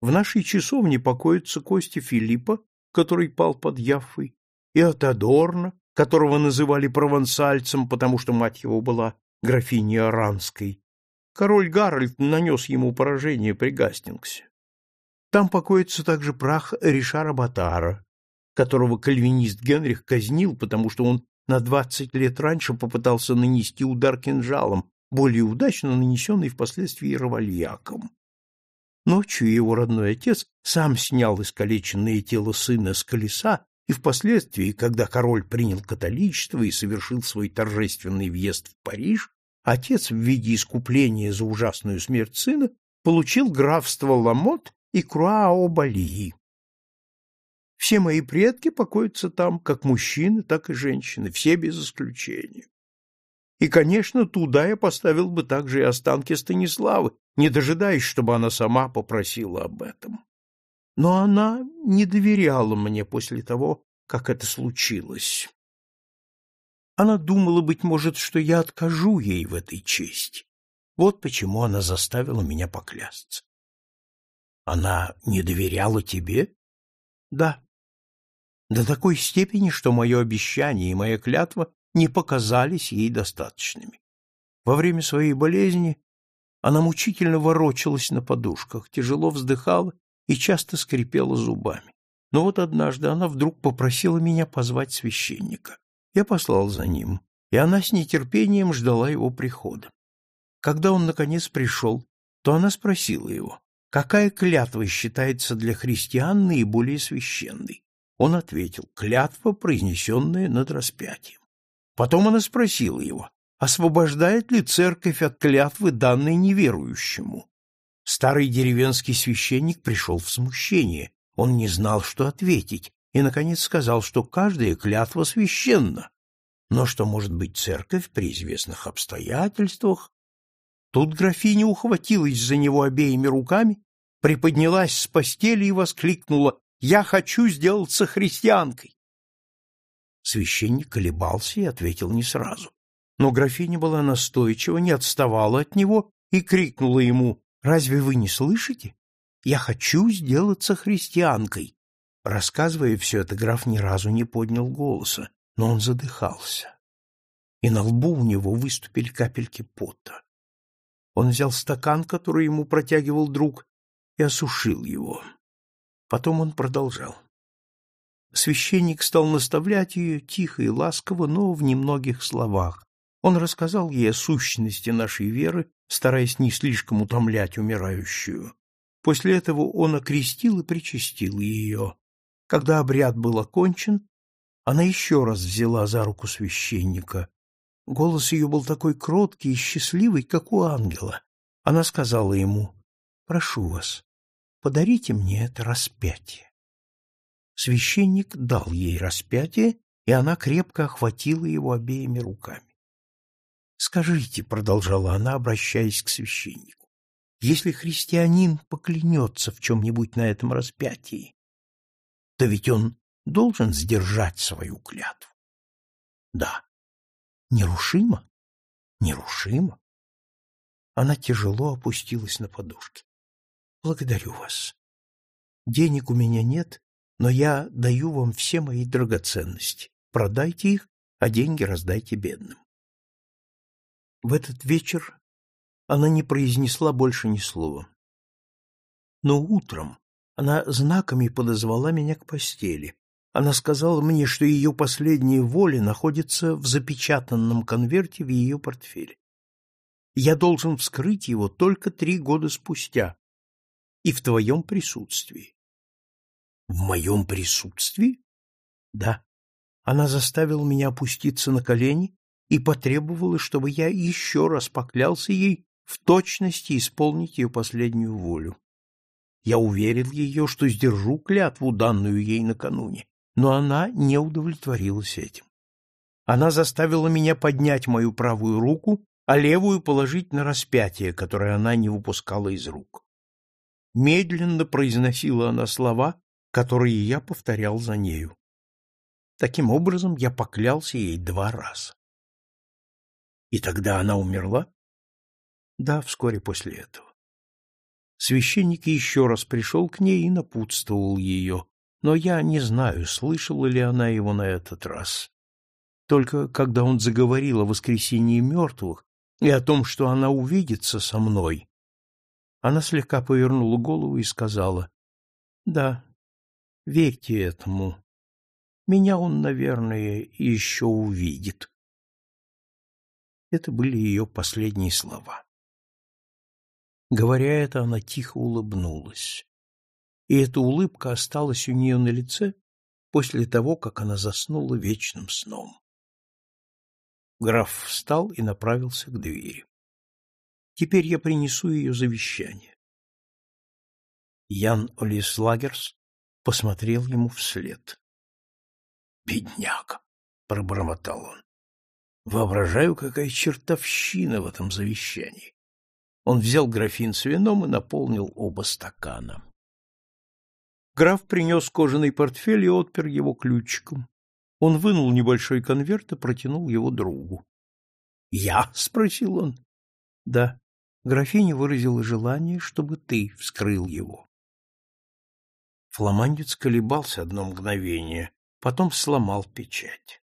В нашей часовне покоятся кости Филиппа который пал под Яффой, и от Адорна, которого называли провансальцем, потому что мать его была графиней Оранской. Король Гарольд нанес ему поражение при Гастингсе. Там покоится также прах Ришара Батара, которого кальвинист Генрих казнил, потому что он на двадцать лет раньше попытался нанести удар кинжалом, более удачно нанесенный впоследствии равальяком. Ночью его родной отец сам снял искалеченное тело сына с колеса, и впоследствии, когда король принял католичество и совершил свой торжественный въезд в Париж, отец в виде искупления за ужасную смерть сына получил графство Ламот и Круао-Балии. Все мои предки покоятся там, как мужчины, так и женщины, все без исключения. И, конечно, туда я поставил бы также и останки Станиславы, не дожидаясь, чтобы она сама попросила об этом. Но она не доверяла мне после того, как это случилось. Она думала, быть может, что я откажу ей в этой чести. Вот почему она заставила меня поклясться. Она не доверяла тебе? Да. До такой степени, что мое обещание и моя клятва не показались ей достаточными. Во время своей болезни она мучительно ворочалась на подушках, тяжело вздыхала и часто скрипела зубами. Но вот однажды она вдруг попросила меня позвать священника. Я послал за ним, и она с нетерпением ждала его прихода. Когда он, наконец, пришел, то она спросила его, какая клятва считается для христиан наиболее священной. Он ответил, клятва, произнесенная над распятием. Потом она спросила его, освобождает ли церковь от клятвы, данной неверующему. Старый деревенский священник пришел в смущение, он не знал, что ответить, и, наконец, сказал, что каждая клятва священна, но что, может быть, церковь при известных обстоятельствах. Тут графиня ухватилась за него обеими руками, приподнялась с постели и воскликнула «Я хочу сделаться христианкой!» Священник колебался и ответил не сразу. Но графиня была настойчива, не отставала от него и крикнула ему «Разве вы не слышите? Я хочу сделаться христианкой!» Рассказывая все это, граф ни разу не поднял голоса, но он задыхался. И на лбу у него выступили капельки пота. Он взял стакан, который ему протягивал друг, и осушил его. Потом он продолжал. Священник стал наставлять ее тихо и ласково, но в немногих словах. Он рассказал ей о сущности нашей веры, стараясь не слишком утомлять умирающую. После этого он окрестил и причастил ее. Когда обряд был окончен, она еще раз взяла за руку священника. Голос ее был такой кроткий и счастливый, как у ангела. Она сказала ему, «Прошу вас, подарите мне это распятие». Священник дал ей распятие, и она крепко охватила его обеими руками. «Скажите», — продолжала она, обращаясь к священнику, «если христианин поклянется в чем-нибудь на этом распятии, то ведь он должен сдержать свою клятву». «Да». «Нерушимо?» «Нерушимо». Она тяжело опустилась на подушки. «Благодарю вас. Денег у меня нет, но я даю вам все мои драгоценности. Продайте их, а деньги раздайте бедным. В этот вечер она не произнесла больше ни слова. Но утром она знаками подозвала меня к постели. Она сказала мне, что ее последняя воля находится в запечатанном конверте в ее портфеле. Я должен вскрыть его только три года спустя и в твоем присутствии. В моем присутствии? Да. Она заставила меня опуститься на колени и потребовала, чтобы я еще раз поклялся ей в точности исполнить ее последнюю волю. Я уверил ее, что сдержу клятву, данную ей накануне, но она не удовлетворилась этим. Она заставила меня поднять мою правую руку, а левую положить на распятие, которое она не выпускала из рук. Медленно произносила она слова, которые я повторял за нею. Таким образом, я поклялся ей два раза. И тогда она умерла? Да, вскоре после этого. Священник еще раз пришел к ней и напутствовал ее, но я не знаю, слышала ли она его на этот раз. Только когда он заговорил о воскресении мертвых и о том, что она увидится со мной, она слегка повернула голову и сказала, «Да, Верьте этому. Меня он, наверное, еще увидит. Это были ее последние слова. Говоря это, она тихо улыбнулась. И эта улыбка осталась у нее на лице после того, как она заснула вечным сном. Граф встал и направился к двери. Теперь я принесу ее завещание. Ян Олислагерс посмотрел ему вслед. «Бедняга!» — пробормотал он. «Воображаю, какая чертовщина в этом завещании!» Он взял графин с вином и наполнил оба стакана. Граф принес кожаный портфель и отпер его ключиком. Он вынул небольшой конверт и протянул его другу. «Я?» — спросил он. «Да». Графиня выразила желание, чтобы ты вскрыл его. Фламандец колебался одно мгновение, потом сломал печать.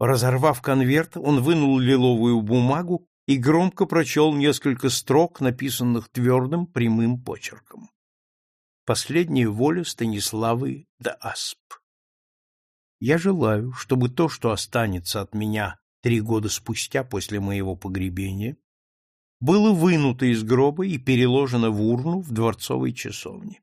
Разорвав конверт, он вынул лиловую бумагу и громко прочел несколько строк, написанных твердым прямым почерком. Последняя воля Станиславы да Асп. Я желаю, чтобы то, что останется от меня три года спустя после моего погребения, было вынуто из гроба и переложено в урну в дворцовой часовне.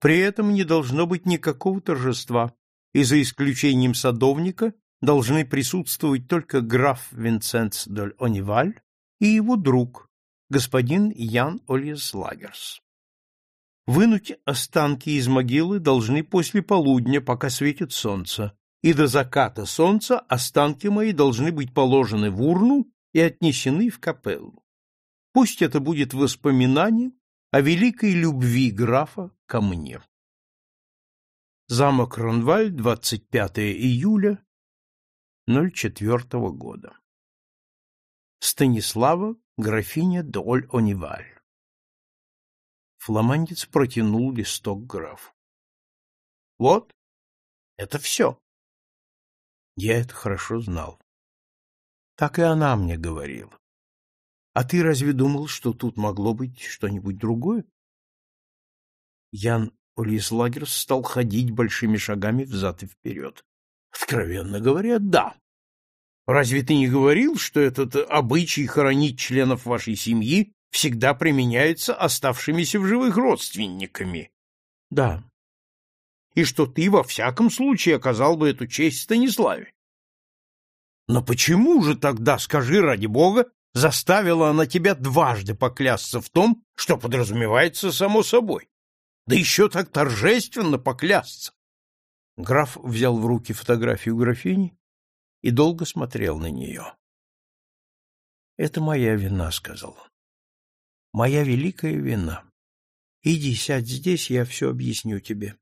При этом не должно быть никакого торжества, и за исключением садовника должны присутствовать только граф Винсент доль Ониваль и его друг, господин Ян Ольес Лагерс. Вынуть останки из могилы должны после полудня, пока светит солнце, и до заката солнца останки мои должны быть положены в урну и отнесены в капеллу. Пусть это будет воспоминание о великой любви графа ко мне. Замок Ронваль, 25 июля 04 года. Станислава, графиня Доль-Ониваль. Фламандец протянул листок графу. Вот, это все. Я это хорошо знал. Так и она мне говорила. А ты разве думал, что тут могло быть что-нибудь другое? Ян Олислагерс стал ходить большими шагами взад и вперед. Откровенно говоря, да. Разве ты не говорил, что этот обычай хоронить членов вашей семьи всегда применяется оставшимися в живых родственниками? Да. И что ты во всяком случае оказал бы эту честь Станиславе? Но почему же тогда, скажи ради бога, заставила она тебя дважды поклясться в том, что подразумевается само собой? Да еще так торжественно поклясться! Граф взял в руки фотографию графини и долго смотрел на нее. «Это моя вина», — сказал он. «Моя великая вина. Иди, сядь здесь, я все объясню тебе.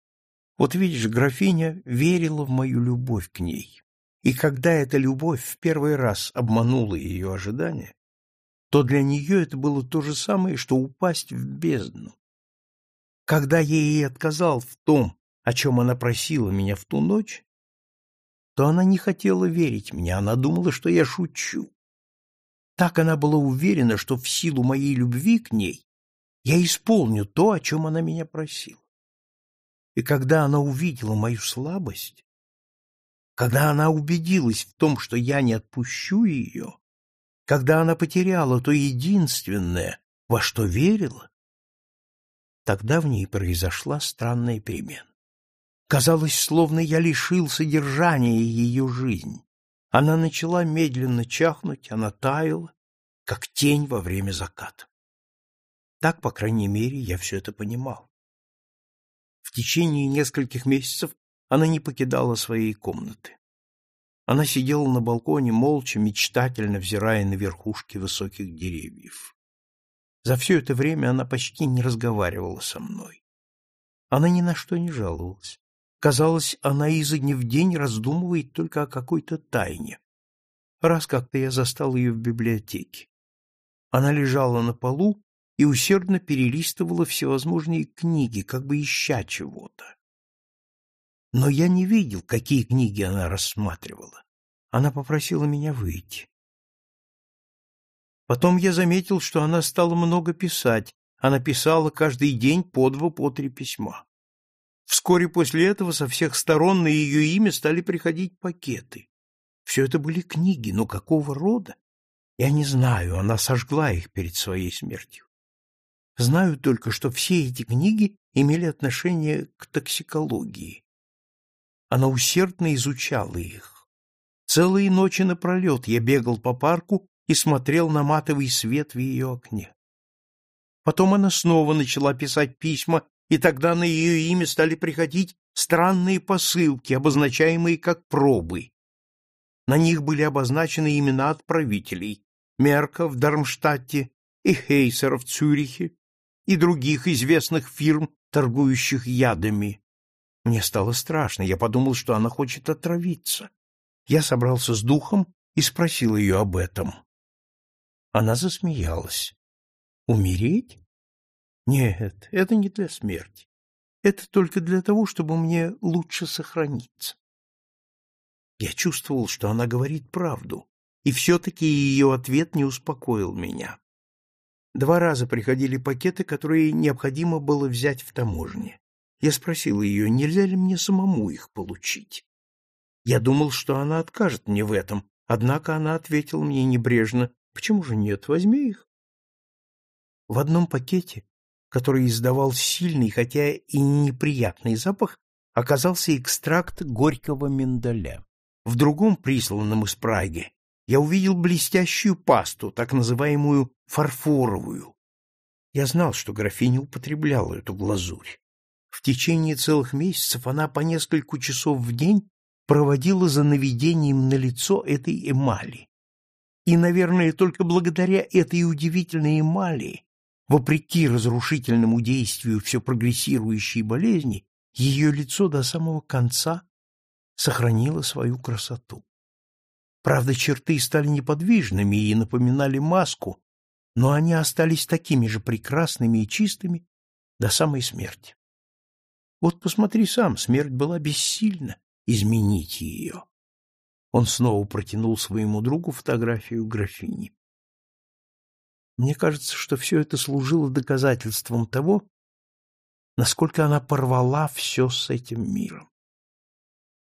Вот видишь, графиня верила в мою любовь к ней. И когда эта любовь в первый раз обманула ее ожидания, то для нее это было то же самое, что упасть в бездну. Когда я ей отказал в том, о чем она просила меня в ту ночь, то она не хотела верить мне, она думала, что я шучу. Так она была уверена, что в силу моей любви к ней я исполню то, о чем она меня просила. И когда она увидела мою слабость, когда она убедилась в том, что я не отпущу ее, когда она потеряла то единственное, во что верила, тогда в ней произошла странная перемена. Казалось, словно я лишил содержания ее жизнь. Она начала медленно чахнуть, она таяла, как тень во время заката. Так, по крайней мере, я все это понимал. В течение нескольких месяцев она не покидала своей комнаты. Она сидела на балконе, молча, мечтательно взирая на верхушки высоких деревьев. За все это время она почти не разговаривала со мной. Она ни на что не жаловалась. Казалось, она изо дня в день раздумывает только о какой-то тайне. Раз как-то я застал ее в библиотеке. Она лежала на полу и усердно перелистывала всевозможные книги, как бы ища чего-то но я не видел, какие книги она рассматривала. Она попросила меня выйти. Потом я заметил, что она стала много писать. Она писала каждый день по два, по три письма. Вскоре после этого со всех сторон на ее имя стали приходить пакеты. Все это были книги, но какого рода? Я не знаю, она сожгла их перед своей смертью. Знаю только, что все эти книги имели отношение к токсикологии. Она усердно изучала их. Целые ночи напролет я бегал по парку и смотрел на матовый свет в ее окне. Потом она снова начала писать письма, и тогда на ее имя стали приходить странные посылки, обозначаемые как пробы. На них были обозначены имена отправителей — Мерка в Дармштадте и Хейсера в Цюрихе, и других известных фирм, торгующих ядами. Мне стало страшно, я подумал, что она хочет отравиться. Я собрался с духом и спросил ее об этом. Она засмеялась. Умереть? Нет, это не для смерти. Это только для того, чтобы мне лучше сохраниться. Я чувствовал, что она говорит правду, и все-таки ее ответ не успокоил меня. Два раза приходили пакеты, которые необходимо было взять в таможне. Я спросил ее, нельзя ли мне самому их получить. Я думал, что она откажет мне в этом, однако она ответила мне небрежно, почему же нет, возьми их. В одном пакете, который издавал сильный, хотя и неприятный запах, оказался экстракт горького миндаля. В другом, присланном из Праги, я увидел блестящую пасту, так называемую фарфоровую. Я знал, что графиня употребляла эту глазурь. В течение целых месяцев она по несколько часов в день проводила за наведением на лицо этой эмали. И, наверное, только благодаря этой удивительной эмали Вопреки разрушительному действию все прогрессирующей болезни, ее лицо до самого конца сохранило свою красоту. Правда, черты стали неподвижными и напоминали маску, но они остались такими же прекрасными и чистыми до самой смерти. Вот посмотри сам, смерть была бессильна изменить ее. Он снова протянул своему другу фотографию графини. Мне кажется, что все это служило доказательством того, насколько она порвала все с этим миром.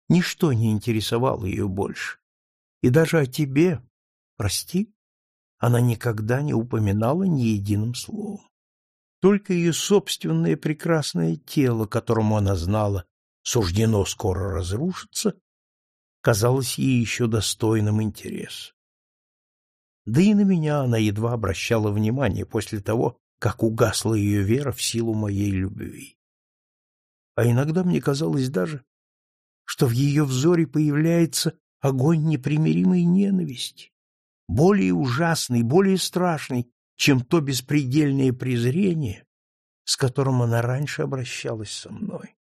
Ничто не интересовало ее больше. И даже о тебе, прости, она никогда не упоминала ни единым словом. Только ее собственное прекрасное тело, которому она знала, суждено скоро разрушиться, казалось ей еще достойным интереса. Да и на меня она едва обращала внимание после того, как угасла ее вера в силу моей любви. А иногда мне казалось даже, что в ее взоре появляется огонь непримиримой ненависти, более ужасный, более страшный, чем то беспредельное презрение, с которым она раньше обращалась со мной.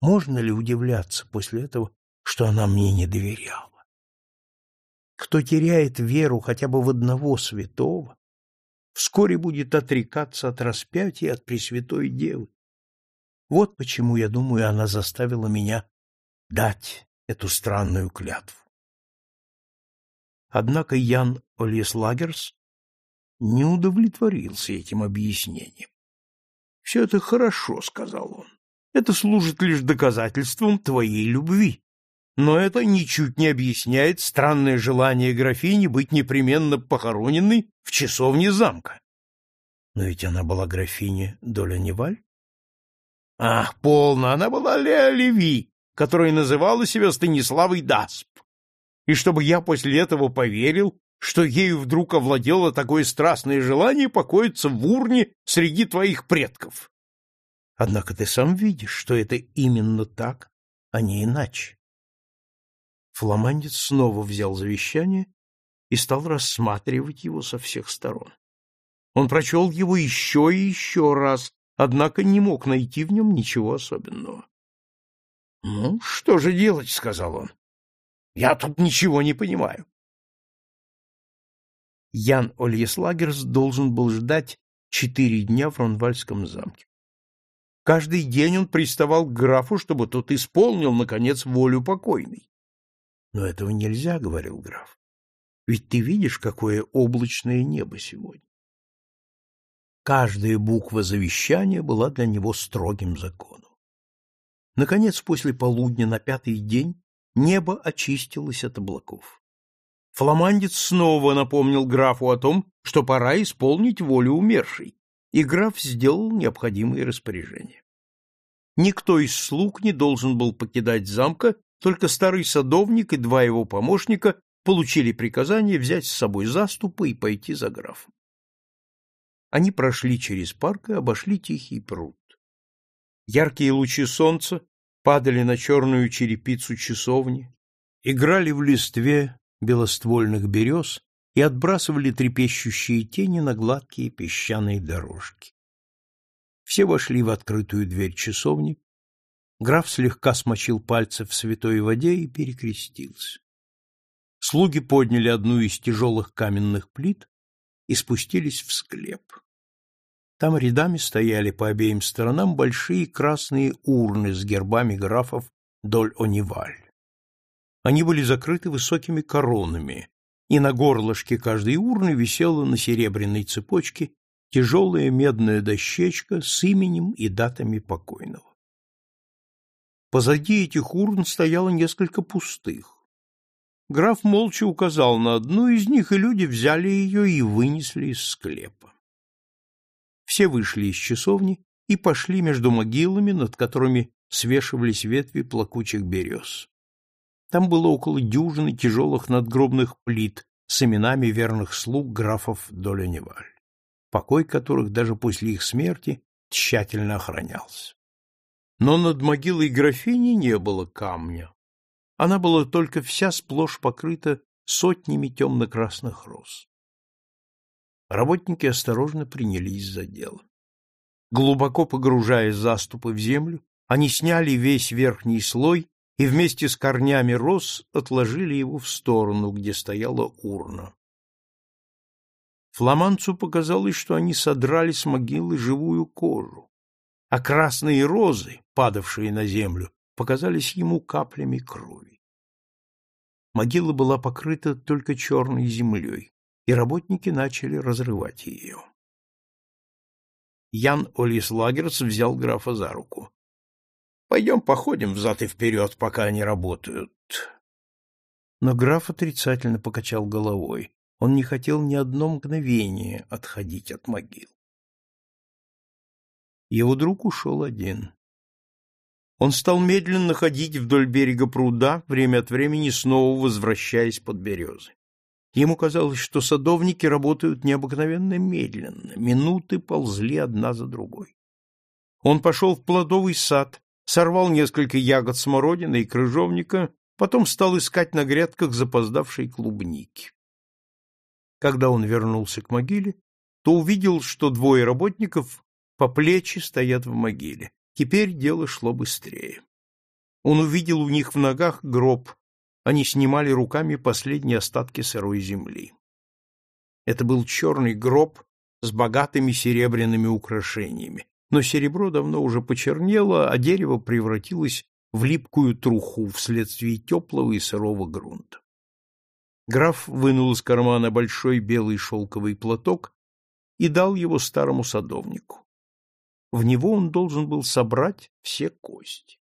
Можно ли удивляться после этого, что она мне не доверяла? Кто теряет веру хотя бы в одного святого, вскоре будет отрекаться от распятия от Пресвятой Девы. Вот почему, я думаю, она заставила меня дать эту странную клятву. Однако Ян Олеслагерс не удовлетворился этим объяснением. — Все это хорошо, — сказал он. — Это служит лишь доказательством твоей любви но это ничуть не объясняет странное желание графини быть непременно похороненной в часовне замка. Но ведь она была графиня Доля-Неваль. Ах, полно, она была Леа Леви, которая называла себя Станиславой Дасп. И чтобы я после этого поверил, что ею вдруг овладело такое страстное желание покоиться в урне среди твоих предков. Однако ты сам видишь, что это именно так, а не иначе. Фламандец снова взял завещание и стал рассматривать его со всех сторон. Он прочел его еще и еще раз, однако не мог найти в нем ничего особенного. — Ну, что же делать? — сказал он. — Я тут ничего не понимаю. Ян Ольеслагерс должен был ждать четыре дня в Ронвальском замке. Каждый день он приставал к графу, чтобы тот исполнил, наконец, волю покойной. Но этого нельзя, — говорил граф. Ведь ты видишь, какое облачное небо сегодня. Каждая буква завещания была для него строгим законом. Наконец, после полудня на пятый день небо очистилось от облаков. Фламандец снова напомнил графу о том, что пора исполнить волю умершей, и граф сделал необходимые распоряжения. Никто из слуг не должен был покидать замка только старый садовник и два его помощника получили приказание взять с собой заступы и пойти за графом. Они прошли через парк и обошли тихий пруд. Яркие лучи солнца падали на черную черепицу часовни, играли в листве белоствольных берез и отбрасывали трепещущие тени на гладкие песчаные дорожки. Все вошли в открытую дверь часовни, Граф слегка смочил пальцы в святой воде и перекрестился. Слуги подняли одну из тяжелых каменных плит и спустились в склеп. Там рядами стояли по обеим сторонам большие красные урны с гербами графов Доль-Ониваль. Они были закрыты высокими коронами, и на горлышке каждой урны висела на серебряной цепочке тяжелая медная дощечка с именем и датами покойного. Позади этих урн стояло несколько пустых. Граф молча указал на одну из них, и люди взяли ее и вынесли из склепа. Все вышли из часовни и пошли между могилами, над которыми свешивались ветви плакучих берез. Там было около дюжины тяжелых надгробных плит с именами верных слуг графов Доленеваль, покой которых даже после их смерти тщательно охранялся. Но над могилой графини не было камня. Она была только вся сплошь покрыта сотнями темно-красных роз. Работники осторожно принялись за дело. Глубоко погружая заступы в землю, они сняли весь верхний слой и вместе с корнями роз отложили его в сторону, где стояла урна. Фламанцу показалось, что они содрали с могилы живую кожу а красные розы, падавшие на землю, показались ему каплями крови. Могила была покрыта только черной землей, и работники начали разрывать ее. Ян Олислагерс взял графа за руку. — Пойдем походим взад и вперед, пока они работают. Но граф отрицательно покачал головой. Он не хотел ни одно мгновение отходить от могил. Его друг ушел один. Он стал медленно ходить вдоль берега пруда, время от времени снова возвращаясь под березы. Ему казалось, что садовники работают необыкновенно медленно, минуты ползли одна за другой. Он пошел в плодовый сад, сорвал несколько ягод смородины и крыжовника, потом стал искать на грядках запоздавшей клубники. Когда он вернулся к могиле, то увидел, что двое работников по плечи стоят в могиле. Теперь дело шло быстрее. Он увидел у них в ногах гроб. Они снимали руками последние остатки сырой земли. Это был черный гроб с богатыми серебряными украшениями, но серебро давно уже почернело, а дерево превратилось в липкую труху вследствие теплого и сырого грунта. Граф вынул из кармана большой белый шелковый платок и дал его старому садовнику. В него он должен был собрать все кости.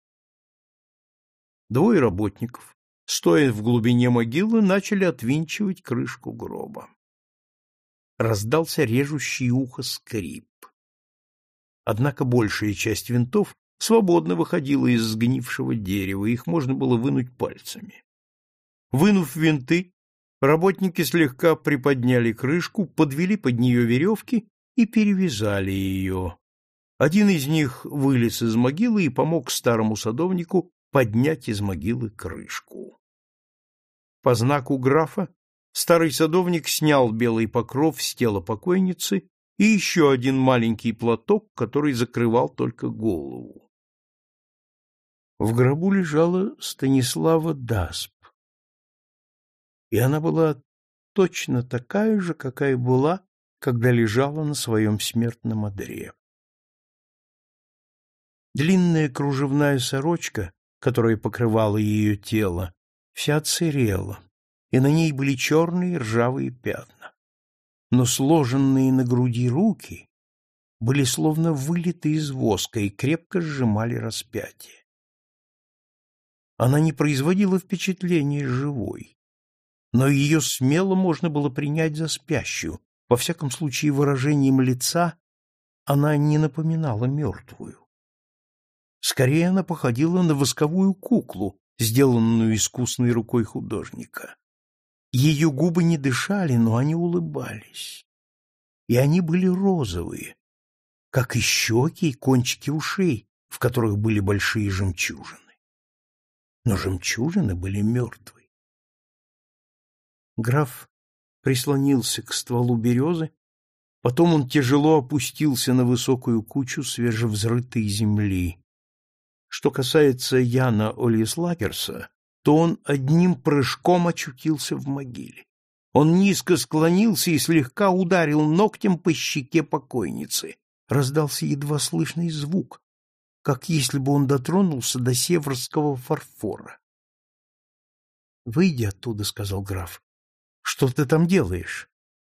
Двое работников, стоя в глубине могилы, начали отвинчивать крышку гроба. Раздался режущий ухо скрип. Однако большая часть винтов свободно выходила из сгнившего дерева, их можно было вынуть пальцами. Вынув винты, работники слегка приподняли крышку, подвели под нее веревки и перевязали ее. Один из них вылез из могилы и помог старому садовнику поднять из могилы крышку. По знаку графа старый садовник снял белый покров с тела покойницы и еще один маленький платок, который закрывал только голову. В гробу лежала Станислава Дасп, и она была точно такая же, какая была, когда лежала на своем смертном одре. Длинная кружевная сорочка, которая покрывала ее тело, вся отсырела, и на ней были черные ржавые пятна. Но сложенные на груди руки были словно вылиты из воска и крепко сжимали распятие. Она не производила впечатления живой, но ее смело можно было принять за спящую, во всяком случае выражением лица она не напоминала мертвую. Скорее она походила на восковую куклу, сделанную искусной рукой художника. Ее губы не дышали, но они улыбались. И они были розовые, как и щеки и кончики ушей, в которых были большие жемчужины. Но жемчужины были мертвые. Граф прислонился к стволу березы, потом он тяжело опустился на высокую кучу свежевзрытой земли. Что касается Яна Олислакерса, то он одним прыжком очутился в могиле. Он низко склонился и слегка ударил ногтем по щеке покойницы. Раздался едва слышный звук, как если бы он дотронулся до северского фарфора. — Выйди оттуда, — сказал граф. — Что ты там делаешь?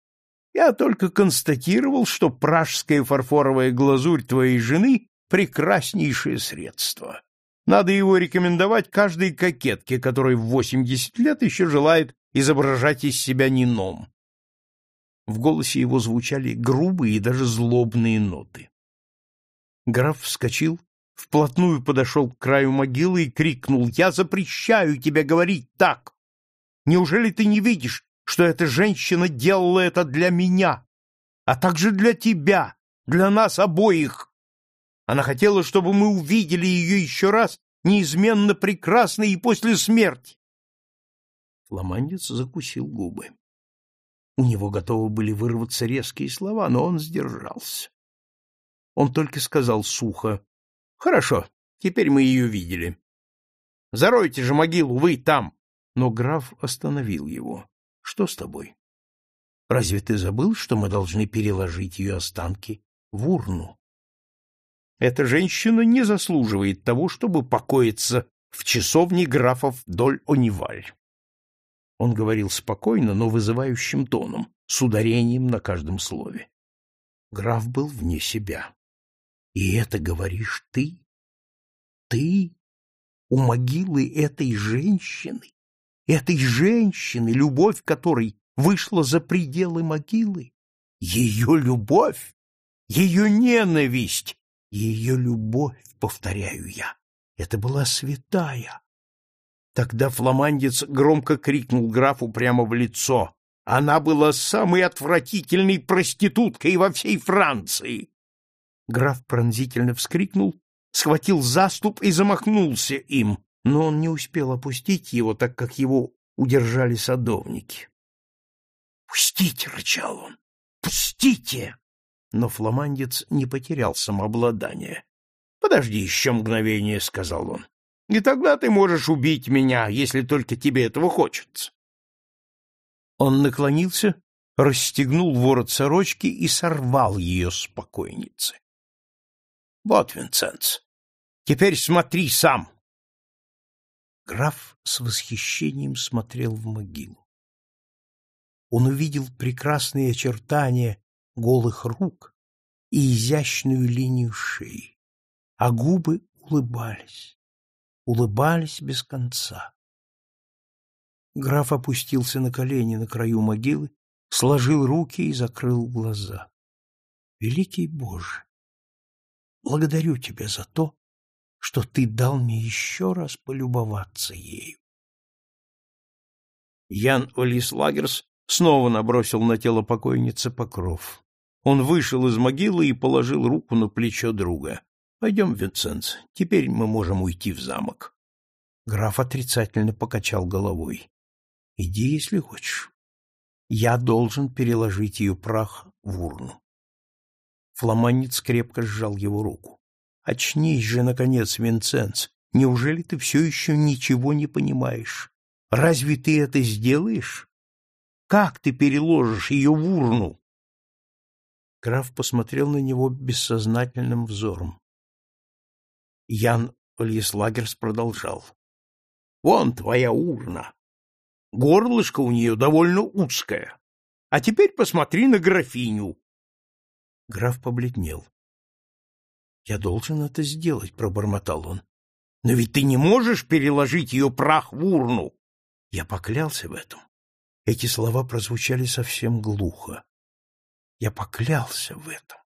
— Я только констатировал, что пражская фарфоровая глазурь твоей жены — прекраснейшее средство. Надо его рекомендовать каждой кокетке, которая в восемьдесят лет еще желает изображать из себя нином. В голосе его звучали грубые и даже злобные ноты. Граф вскочил, вплотную подошел к краю могилы и крикнул «Я запрещаю тебе говорить так! Неужели ты не видишь, что эта женщина делала это для меня, а также для тебя, для нас обоих? Она хотела, чтобы мы увидели ее еще раз неизменно прекрасной и после смерти!» Фламандец закусил губы. У него готовы были вырваться резкие слова, но он сдержался. Он только сказал сухо Хорошо, теперь мы ее видели. Заройте же могилу, вы там. Но граф остановил его. Что с тобой? Разве ты забыл, что мы должны переложить ее останки в урну? Эта женщина не заслуживает того, чтобы покоиться в часовне графов Доль-Ониваль. Он говорил спокойно, но вызывающим тоном, с ударением на каждом слове. Граф был вне себя. И это говоришь ты? Ты? У могилы этой женщины? Этой женщины, любовь которой вышла за пределы могилы? Ее любовь? Ее ненависть? Ее любовь, повторяю я. Это была святая. Тогда фламандец громко крикнул графу прямо в лицо. Она была самой отвратительной проституткой во всей Франции. Граф пронзительно вскрикнул, схватил заступ и замахнулся им, но он не успел опустить его, так как его удержали садовники. «Пустите!» — рычал он. «Пустите!» Но фламандец не потерял самообладание. «Подожди еще мгновение», — сказал он. «И тогда ты можешь убить меня, если только тебе этого хочется». Он наклонился, расстегнул ворот сорочки и сорвал ее с покойницы. Вот, Винценц, теперь смотри сам. Граф с восхищением смотрел в могилу. Он увидел прекрасные очертания голых рук и изящную линию шеи, а губы улыбались, улыбались без конца. Граф опустился на колени на краю могилы, сложил руки и закрыл глаза. Великий Боже! Благодарю тебя за то, что ты дал мне еще раз полюбоваться ею. Ян Олислагерс снова набросил на тело покойницы покров. Он вышел из могилы и положил руку на плечо друга. — Пойдем, Винценц, теперь мы можем уйти в замок. Граф отрицательно покачал головой. — Иди, если хочешь. Я должен переложить ее прах в урну. Фламанец крепко сжал его руку. Очнись же, наконец, Винценц. Неужели ты все еще ничего не понимаешь? Разве ты это сделаешь? Как ты переложишь ее в урну? Граф посмотрел на него бессознательным взором. Ян Ольеслагерс продолжал. — Вон твоя урна. Горлышко у нее довольно узкое. А теперь посмотри на графиню. Граф побледнел. «Я должен это сделать», — пробормотал он. «Но ведь ты не можешь переложить ее прах в урну!» Я поклялся в этом. Эти слова прозвучали совсем глухо. Я поклялся в этом.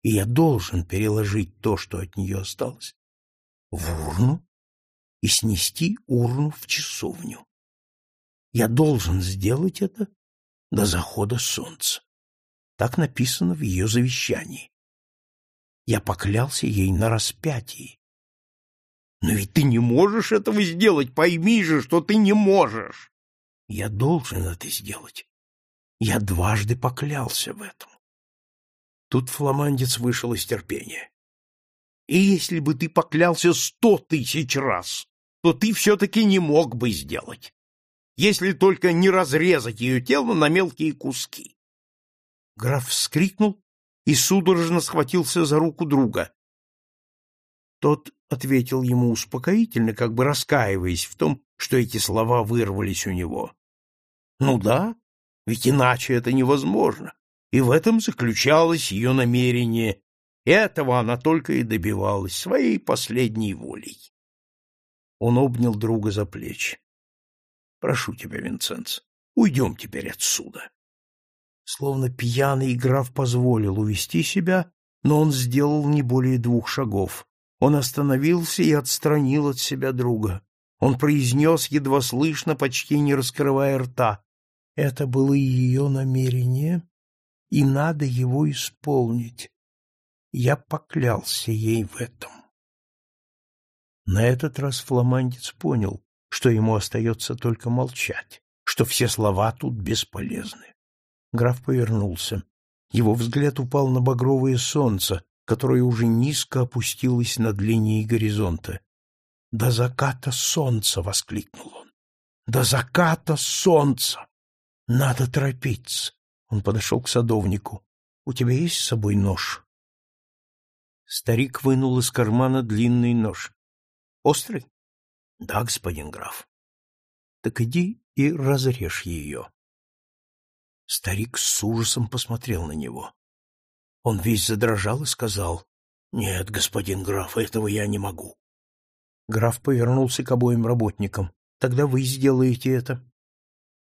И я должен переложить то, что от нее осталось, в урну и снести урну в часовню. Я должен сделать это до захода солнца. Так написано в ее завещании. Я поклялся ей на распятии. Но ведь ты не можешь этого сделать, пойми же, что ты не можешь. Я должен это сделать. Я дважды поклялся в этом. Тут фламандец вышел из терпения. И если бы ты поклялся сто тысяч раз, то ты все-таки не мог бы сделать, если только не разрезать ее тело на мелкие куски. Граф вскрикнул и судорожно схватился за руку друга. Тот ответил ему успокоительно, как бы раскаиваясь в том, что эти слова вырвались у него. Ну да, ведь иначе это невозможно, и в этом заключалось ее намерение. Этого она только и добивалась своей последней волей. Он обнял друга за плечи. — Прошу тебя, Винценц, уйдем теперь отсюда. Словно пьяный граф позволил увести себя, но он сделал не более двух шагов. Он остановился и отстранил от себя друга. Он произнес, едва слышно, почти не раскрывая рта. Это было ее намерение, и надо его исполнить. Я поклялся ей в этом. На этот раз фламандец понял, что ему остается только молчать, что все слова тут бесполезны. Граф повернулся. Его взгляд упал на багровое солнце, которое уже низко опустилось над линией горизонта. «До заката солнца!» — воскликнул он. «До заката солнца! Надо торопиться!» Он подошел к садовнику. «У тебя есть с собой нож?» Старик вынул из кармана длинный нож. «Острый?» «Да, господин граф». «Так иди и разрежь ее». Старик с ужасом посмотрел на него. Он весь задрожал и сказал, «Нет, господин граф, этого я не могу». Граф повернулся к обоим работникам. «Тогда вы сделаете это».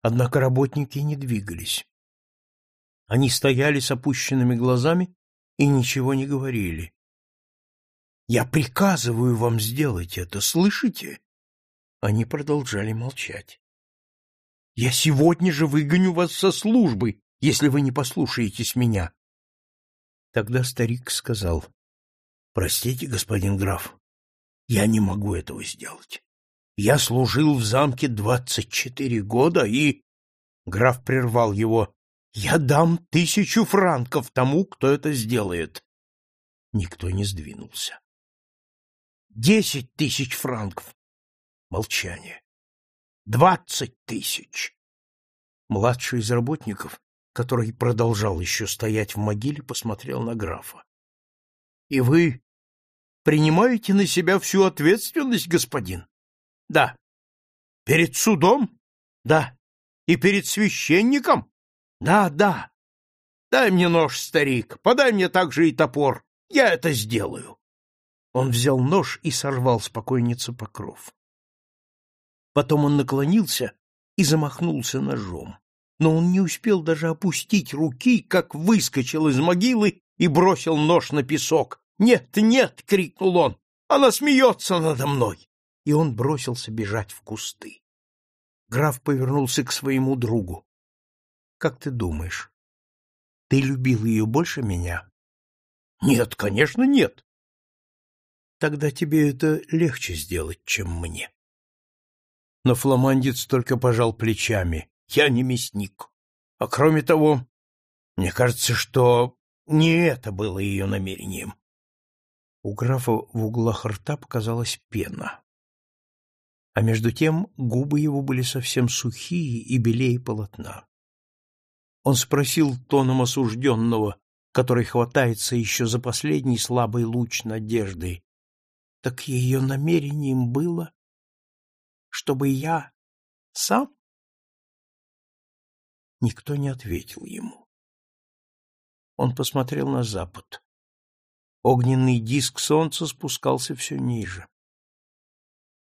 Однако работники не двигались. Они стояли с опущенными глазами и ничего не говорили. «Я приказываю вам сделать это, слышите?» Они продолжали молчать. Я сегодня же выгоню вас со службы, если вы не послушаетесь меня. Тогда старик сказал, — Простите, господин граф, я не могу этого сделать. Я служил в замке двадцать четыре года и... Граф прервал его. Я дам тысячу франков тому, кто это сделает. Никто не сдвинулся. Десять тысяч франков. Молчание. Двадцать тысяч! Младший из работников, который продолжал еще стоять в могиле, посмотрел на графа. — И вы принимаете на себя всю ответственность, господин? — Да. — Перед судом? — Да. — И перед священником? — Да, да. — Дай мне нож, старик, подай мне также и топор. Я это сделаю. Он взял нож и сорвал с покойницы покров. Потом он наклонился и замахнулся ножом. Но он не успел даже опустить руки, как выскочил из могилы и бросил нож на песок. «Нет, нет!» — крикнул он. «Она смеется надо мной!» И он бросился бежать в кусты. Граф повернулся к своему другу. «Как ты думаешь, ты любил ее больше меня?» «Нет, конечно, нет!» «Тогда тебе это легче сделать, чем мне» но фламандец только пожал плечами. Я не мясник. А кроме того, мне кажется, что не это было ее намерением. У графа в углах рта показалась пена. А между тем губы его были совсем сухие и белее полотна. Он спросил тоном осужденного, который хватается еще за последний слабый луч надежды, так ее намерением было чтобы я сам? Никто не ответил ему. Он посмотрел на запад. Огненный диск солнца спускался все ниже.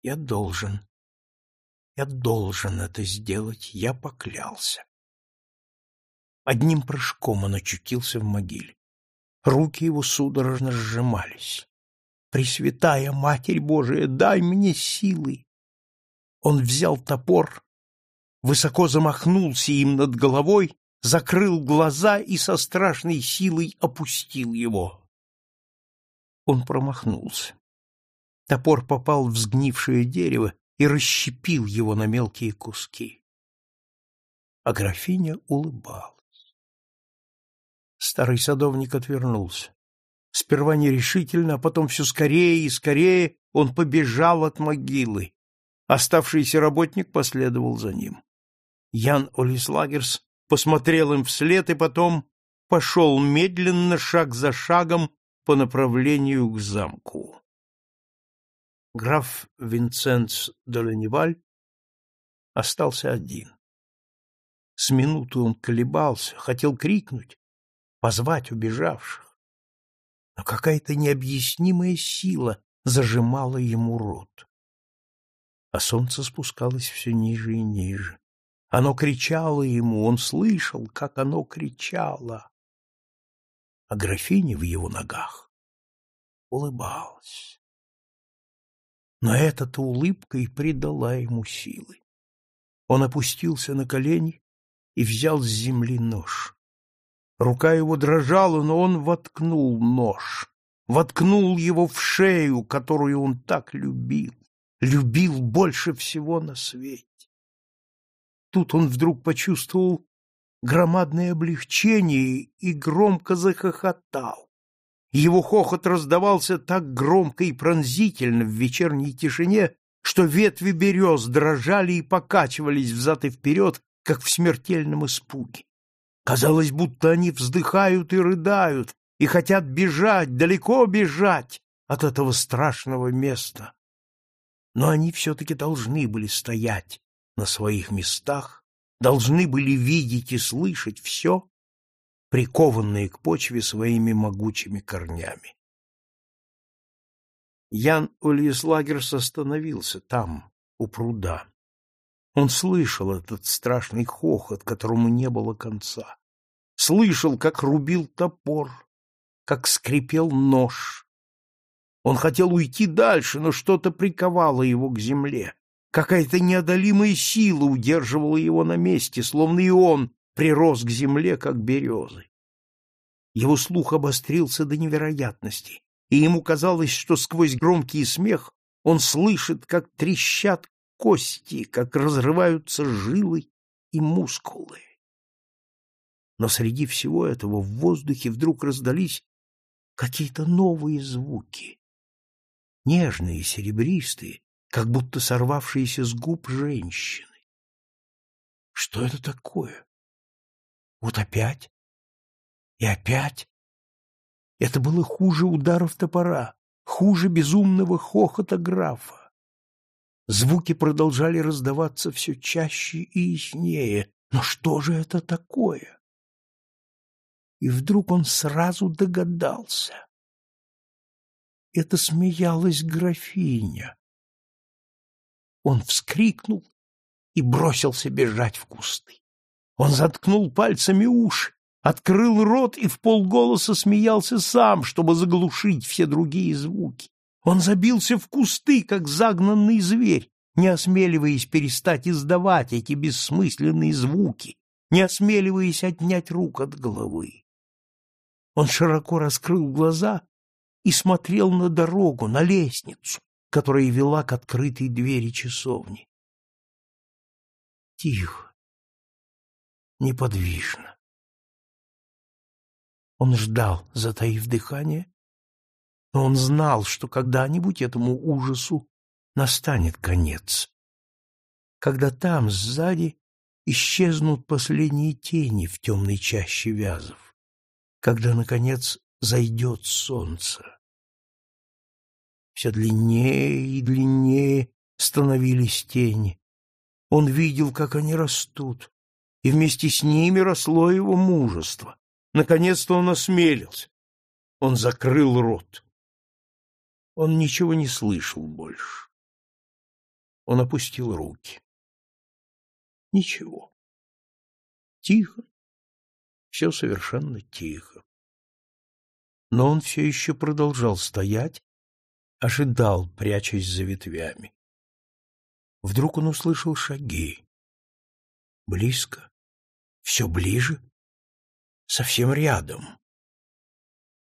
Я должен, я должен это сделать, я поклялся. Одним прыжком он очутился в могиле. Руки его судорожно сжимались. Пресвятая Матерь Божия, дай мне силы! Он взял топор, высоко замахнулся им над головой, закрыл глаза и со страшной силой опустил его. Он промахнулся. Топор попал в сгнившее дерево и расщепил его на мелкие куски. А графиня улыбалась. Старый садовник отвернулся. Сперва нерешительно, а потом все скорее и скорее он побежал от могилы. Оставшийся работник последовал за ним. Ян Олислагерс посмотрел им вслед и потом пошел медленно, шаг за шагом, по направлению к замку. Граф Винценц де Лениваль остался один. С минуты он колебался, хотел крикнуть, позвать убежавших. Но какая-то необъяснимая сила зажимала ему рот. А солнце спускалось все ниже и ниже. Оно кричало ему, он слышал, как оно кричало. А графиня в его ногах улыбалась. Но эта-то улыбка и придала ему силы. Он опустился на колени и взял с земли нож. Рука его дрожала, но он воткнул нож, воткнул его в шею, которую он так любил, любил больше всего на свете. Тут он вдруг почувствовал громадное облегчение и громко захохотал. Его хохот раздавался так громко и пронзительно в вечерней тишине, что ветви берез дрожали и покачивались взад и вперед, как в смертельном испуге. Казалось, будто они вздыхают и рыдают, и хотят бежать, далеко бежать от этого страшного места. Но они все-таки должны были стоять на своих местах, должны были видеть и слышать все, прикованные к почве своими могучими корнями. Ян Ульеслагерс остановился там, у пруда. Он слышал этот страшный хохот, которому не было конца. Слышал, как рубил топор, как скрипел нож. Он хотел уйти дальше, но что-то приковало его к земле. Какая-то неодолимая сила удерживала его на месте, словно и он прирос к земле, как березы. Его слух обострился до невероятности и ему казалось, что сквозь громкий смех он слышит, как трещат кости, как разрываются жилы и мускулы. Но среди всего этого в воздухе вдруг раздались какие-то новые звуки, нежные, серебристые, как будто сорвавшиеся с губ женщины. Что это такое? Вот опять и опять это было хуже ударов топора, хуже безумного хохота графа. Звуки продолжали раздаваться все чаще и яснее. Но что же это такое? И вдруг он сразу догадался. Это смеялась графиня. Он вскрикнул и бросился бежать в кусты. Он заткнул пальцами уши, открыл рот и в полголоса смеялся сам, чтобы заглушить все другие звуки. Он забился в кусты, как загнанный зверь, не осмеливаясь перестать издавать эти бессмысленные звуки, не осмеливаясь отнять рук от головы. Он широко раскрыл глаза и смотрел на дорогу, на лестницу, которая вела к открытой двери часовни. Тихо, неподвижно. Он ждал, затаив дыхание, но он знал, что когда-нибудь этому ужасу настанет конец. Когда там, сзади, исчезнут последние тени в темной чаще вязов, когда, наконец, зайдет солнце. Все длиннее и длиннее становились тени. Он видел, как они растут, и вместе с ними росло его мужество. Наконец-то он осмелился. Он закрыл рот. Он ничего не слышал больше. Он опустил руки. Ничего. Тихо. Все совершенно тихо. Но он все еще продолжал стоять, ожидал, прячась за ветвями. Вдруг он услышал шаги. Близко. Все ближе совсем рядом.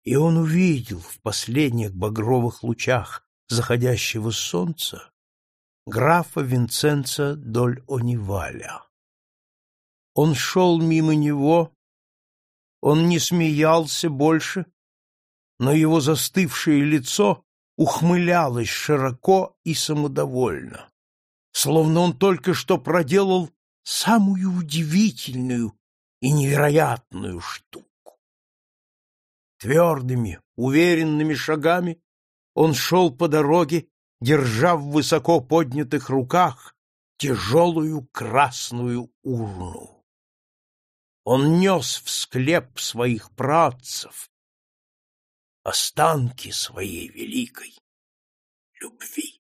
И он увидел в последних багровых лучах заходящего солнца графа Винценца доль Ониваля. Он шел мимо него, он не смеялся больше, но его застывшее лицо ухмылялось широко и самодовольно, словно он только что проделал самую удивительную и невероятную штуку. Твердыми, уверенными шагами он шел по дороге, держа в высоко поднятых руках тяжелую красную урну. Он нес в склеп своих працев останки своей великой любви.